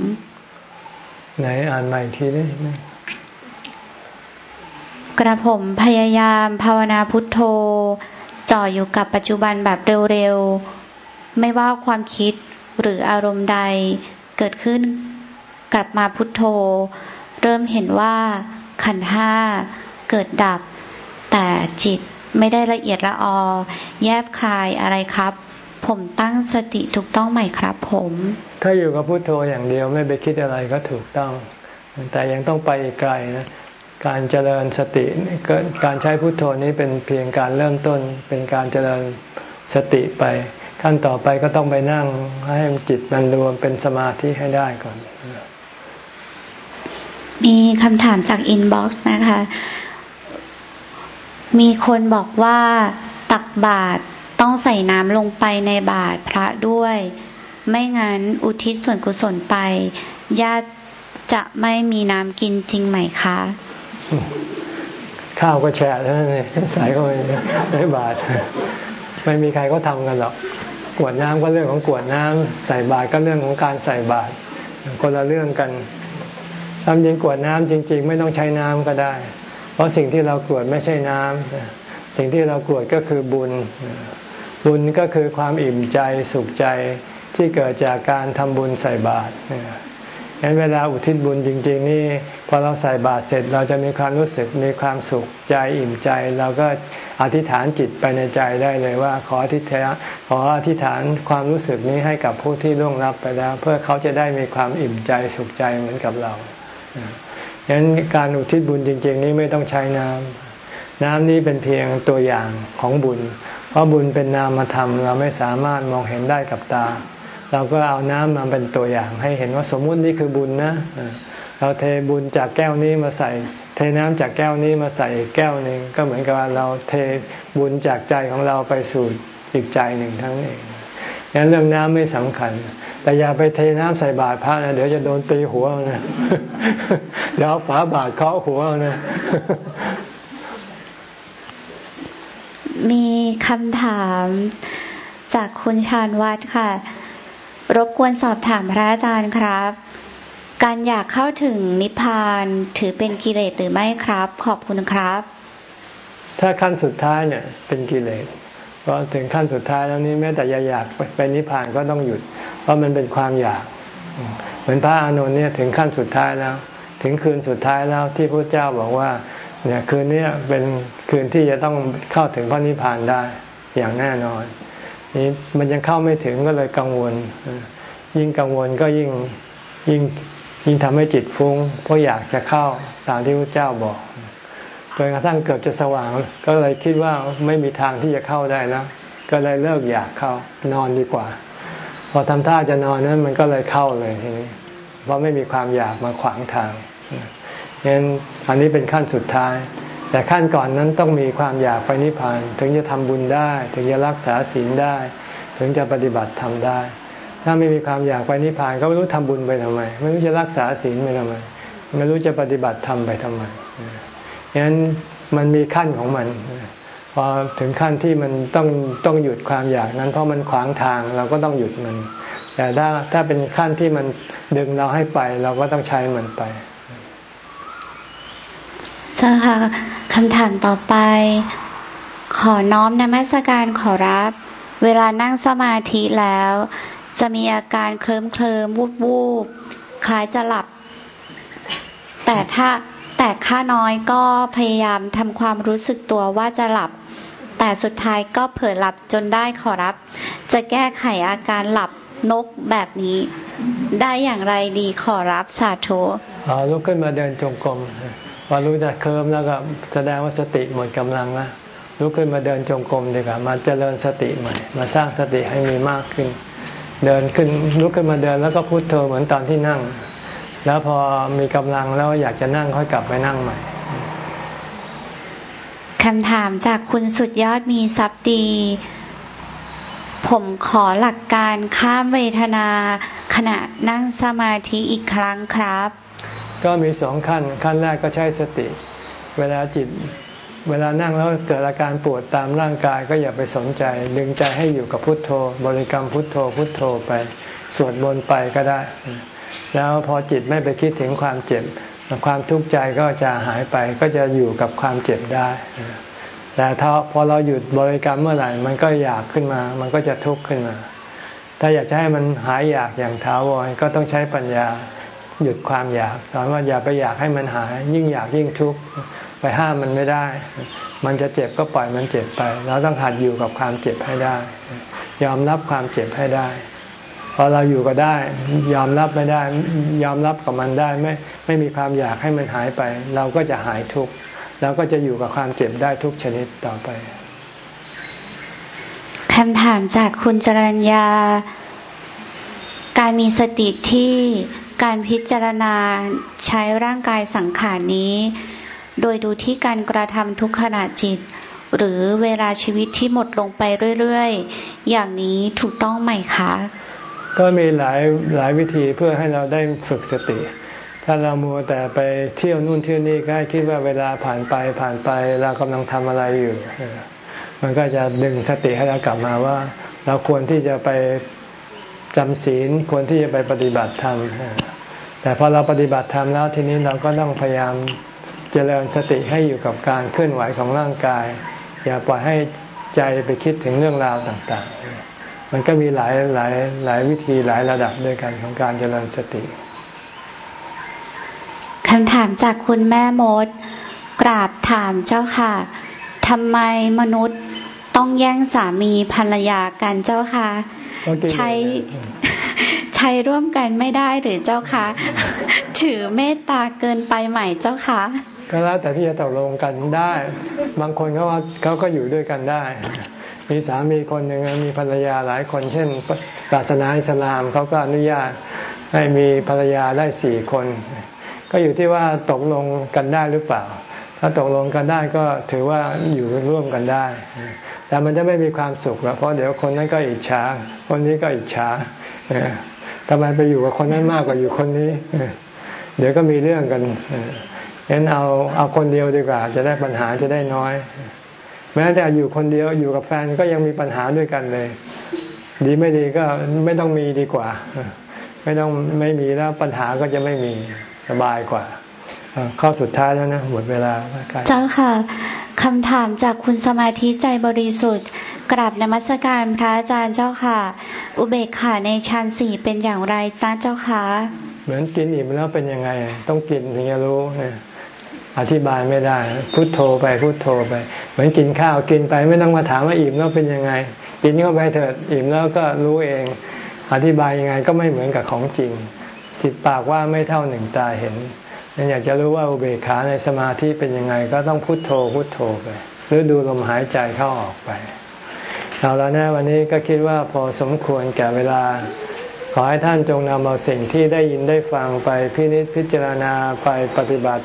ไหนอ่านใหม่ทีได้ไหม กระผมพยายามภาวนาพุทโธ จ่ออยู่กับปัจจุบันแบบเร็วๆ ไม่ว่าความคิดหรืออารมณ์ใดเกิดขึ้น กลับมาพุทโธ เริ่มเห็นว่าขันห้าเกิดดับ แต่จิตไม่ได้ละเอียดละออ แยบคลายอะไรครับ ผมตั้งสติถูกต้องไหมครับผม ถ้าอยู่กับพุโทโธอย่างเดียวไม่ไปคิดอะไรก็ถูกต้อง แต่ยังต้องไปไกลนะ การเจริญสติการใช้พุทโธนี้เป็นเพียงการเริ่มต้น เป็นการเจริญสติไป ขั้นต่อไปก็ต้องไปนั่งให้จิตมันรวมเป็นสมาธิให้ได้ก่อน มีคำถามจากอินบ็อกซ์นะคะ มีคนบอกว่าตักบาตรต้องใส่น้ำลงไปในบาตรพระด้วย ไม่งั้นอุทิศส่วนกุศลไปญาติจะไม่มีน้ำกินจริงไหมคะ ข้าวก็แฉะแล้วนี่ใส่เข้าไปในบาตรไม่มีใครก็ทำกันหรอกกวดน้ำก็เรื่องของกวดน้ำใส่บาตรก็เรื่องของการใส่บาตรคนละเรื่องกันทำยิงกวดน้ำจริง ๆ ไม่ต้องใช้น้ำก็ได้ เพราะสิ่งที่เรากวดไม่ใช่น้ำสิ่งที่เรากวดก็คือบุญ บุญก็คือความอิ่มใจสุขใจที่เกิดจากการทำบุญใส่บาตรฉะนั้นเวลาอุทิศบุญจริง ๆ นี่ พอเราใส่บาตรเสร็จเราจะมีความรู้สึกมีความสุขใจอิ่มใจ เราก็อธิษฐานจิตไปในใจได้เลยว่า ขออธิษฐานขออธิษฐานความรู้สึกนี้ให้กับผู้ที่ล่วงลับไปแล้ว เพื่อเขาจะได้มีความอิ่มใจสุขใจเหมือนกับเราฉะนั้นการอุทิศบุญจริง ๆ นี้ไม่ต้องใช้น้ำน้ำนี้เป็นเพียงตัวอย่างของบุญ เพราะบุญเป็นนามธรรมเราไม่สามารถมองเห็นได้กับตา เราก็เอาน้ำมาเป็นตัวอย่างให้เห็นว่าสมมุตินี่คือบุญนะ เราเทบุญจากแก้วนี้มาใส่ เทน้ำจากแก้วนี้มาใส่แก้วหนึ่งก็เหมือนกับเราเทบุญจากใจของเราไปสู่อีกใจหนึ่งทั้งเองงนั้นเรื่องน้ำไม่สำคัญ แต่อย่าไปเทน้ำใส่บาตรพระนะเดี๋ยวจะโดนตีหัวนะเดี๋ยวฝาบาตรเคาะหัวนะมีคำถามจากคุณชาญวัฒน์ค่ะ รบกวนสอบถามพระอาจารย์ครับ การอยากเข้าถึงนิพพานถือเป็นกิเลสหรือไม่ครับ ขอบคุณครับ ถ้าขั้นสุดท้ายเนี่ยเป็นกิเลสเพราะถึงขั้นสุดท้ายแล้วนี้แม้แต่อยากไปนิพพานก็ต้องหยุด เพราะมันเป็นความอยาก เหมือนพระอานนท์เนี่ยถึงขั้นสุดท้ายแล้ว ถึงคืนสุดท้ายแล้วที่พระเจ้าบอกว่า เนี่ยคืนนี้เป็นคืนที่จะต้องเข้าถึงพระนิพพานได้อย่างแน่นอนนี่มันยังเข้าไม่ถึงก็เลยกังวล ยิ่งกังวลก็ยิ่งยิ่ง ยิ่งทำให้จิตฟุง้งเพราะอยากจะเข้าตามที่พระเจ้าบอกจนกระทั่งเกือบจะสว่าง ก็เลยคิดว่าไม่มีทางที่จะเข้าได้แล้ว ก็เลยเลิกอยากเข้านอนดีกว่า พอทำท่าจะนอนนั้นมันก็เลยเข้าเลยทีนี้เพราะไม่มีความอยากมาขวางทางงั้นอันนี้เป็นขั้นสุดท้าย แต่ขั้นก่อนนั้นต้องมีความอยากไปนิพพาน ถึงจะทำบุญได้ ถึงจะรักษาศีลได้ ถึงจะปฏิบัติทำได้ ถ้าไม่มีความอยากไปนิพพานก็ไม่รู้ทำบุญไปทำไม ไม่รู้จะรักษาศีลไปทำไม ไม่รู้จะปฏิบัติทำไปทำไมอย่างนั้นมันมีขั้นของมัน พอถึงขั้นที่มันต้องต้องหยุดความอยากนั้น เพราะมันขวางทางเราก็ต้องหยุดมัน แต่ถ้าถ้าเป็นขั้นที่มันดึงเราให้ไป เราก็ต้องใช้มันไปเจ้าค่ะคำถามต่อไป ขอน้อมนมัสการขอรับ เวลานั่งสมาธิแล้ว จะมีอาการเคลิ้มเคลิมวูบวูบคล้ายจะหลับ แต่ถ้าแต่ข้าน้อยก็พยายามทำความรู้สึกตัวว่าจะหลับ แต่สุดท้ายก็เผลอหลับจนได้ขอรับ จะแก้ไขอาการหลับนกแบบนี้ ได้อย่างไรดีขอรับสาธุอ๋อลุกขึ้นมาเดินจงกรมพอรู้จักเคิมแล้วก็แสดงว่าสติหมดกำลังแล้วลุกขึ้นมาเดินจงกรมดีกว่ามาเจริญสติใหม่ มาสร้างสติให้มีมากขึ้น เดินขึ้นลุกขึ้นมาเดินแล้วก็พูดเธอเหมือนตอนที่นั่ง แล้วพอมีกำลังแล้วอยากจะนั่งค่อยกลับไปนั่งใหม่คำถามจากคุณสุดยอดมีทรัพย์ดี ผมขอหลักการข้ามเวทนาขณะนั่งสมาธิอีกครั้งครับ ก็มีสองขั้น ขั้นแรกก็ใช้สติ เวลาจิต เวลานั่งแล้วเกิดอาการปวดตามร่างกายก็อย่าไปสนใจ ดึงใจให้อยู่กับพุทโธ บริกรรมพุทโธพุทโธไป สวดมนต์ไปก็ได้ แล้วพอจิตไม่ไปคิดถึงความเจ็บ ความทุกข์ใจก็จะหายไปก็จะอยู่กับความเจ็บได้ แต่ถ้าพอเราหยุดบริกรรมเมื่อไหร่มันก็อยากขึ้นมา มันก็จะทุกข์ขึ้นมา ถ้าอยากจะให้มันหายอยากอย่างท้าวรก็ต้องใช้ปัญญาหยุดความอยาก สอนว่าอย่าไปอยากให้มันหาย ยิ่งอยากยิ่งทุกข์ ไปห้ามมันไม่ได้ มันจะเจ็บก็ปล่อยมันเจ็บไป เราต้องหัดอยู่กับความเจ็บให้ได้ ยอมรับความเจ็บให้ได้ พอเราอยู่ก็ได้ ยอมรับไม่ได้ ยอมรับกับมันได้ไม่ไม่มีความอยากให้มันหายไป เราก็จะหายทุกข์เราก็จะอยู่กับความเจ็บได้ทุกชนิดต่อไปคำถามจากคุณจรัญญา การมีสติที่การพิจารณาใช้ร่างกายสังขารนี้ โดยดูที่การกระทำทุกขณะจิต หรือเวลาชีวิตที่หมดลงไปเรื่อยๆ อย่างนี้ถูกต้องไหมคะ ก็มีหลายหลายวิธีเพื่อให้เราได้ฝึกสติ ถ้าเรามัวแต่ไปเที่ยวนู่นเที่ยวนี่ก็คิดว่าเวลาผ่านไปผ่านไปเรากำลังทำอะไรอยู่ มันก็จะดึงสติให้เรากลับมาว่า เราควรที่จะไปจำศีลควรที่จะไปปฏิบัติธรรมแต่พอเราปฏิบัติธรรมแล้วทีนี้เราก็ต้องพยายาม เจริญสติให้อยู่กับการเคลื่อนไหวของร่างกาย อย่าปล่อยให้ใจไปคิดถึงเรื่องราวต่างๆ มันก็มีหลายหลายหลายวิธีหลายระดับด้วยกันของการเจริญสติคำถามจากคุณแม่มด กราบถามเจ้าค่ะทำไมมนุษย์ต้องแย่งสามีภรรยากันเจ้าค่ะ ใช้ใช้ร่วมกันไม่ได้หรือเจ้าคะถือเมตตาเกินไปใหม่เจ้าคะ ก็แล้วแต่ที่จะตกลงกันได้ บางคนเขาว่าเขาก็อยู่ด้วยกันได้ มีสามีคนหนึ่งมีภรรยาหลายคน เช่นศาสนาอิสลามเขาก็อนุญาตให้มีภรรยาได้สี่คน ก็อยู่ที่ว่าตกลงกันได้หรือเปล่า ถ้าตกลงกันได้ก็ถือว่าอยู่ร่วมกันได้ แต่มันจะไม่มีความสุขแล้วเพราะเดี๋ยวคนนั้นก็อิจฉาคนนี้ก็อิจฉาทำไมไปอยู่กับคนนั้นมากกว่าอยู่คนนี้ เดี๋ยวก็มีเรื่องกัน เห็นเอาเอาคนเดียวดีกว่า จะได้ปัญหาจะได้น้อย แม้แต่อยู่คนเดียวอยู่กับแฟนก็ยังมีปัญหาด้วยกันเลย ดีไม่ดีก็ไม่ต้องมีดีกว่า ไม่ต้องไม่มีแล้วปัญหาก็จะไม่มีสบายกว่าเข้าสุดท้ายแล้วนะหมดเวลาเจ้าค่ะคำถามจากคุณสมาธิใจบริสุทธิ์กราบนมัสการพระอาจารย์เจ้าค่ะ อุเบกขาในฌานสี่เป็นอย่างไรนะเจ้าค่ะเหมือนกินอิ่มแล้วเป็นยังไง ต้องกินถึงจะรู้เนี่ย อธิบายไม่ได้ พุโทโธไปพุโทโธไป เหมือนกินข้าวกินไปไม่ต้องมาถามว่าอิ่มแล้วเป็นยังไง กินเข้าไปเถิดอิ่มแล้วก็รู้เอง อธิบายยังไงก็ไม่เหมือนกับของจริง สิบปากว่าไม่เท่าหนึ่งตาเห็นนั่นอยากจะรู้ว่าอุเบกขาในสมาธิเป็นยังไง ก็ต้องพุโทโธพุโทโธไป หรือดูลมหายใจเข้าออกไปเอาแล้วนะวันนี้ก็คิดว่าพอสมควรแก่เวลา ขอให้ท่านจงนำเอาสิ่งที่ได้ยินได้ฟังไปพินิจพิจารณาไปปฏิบัติ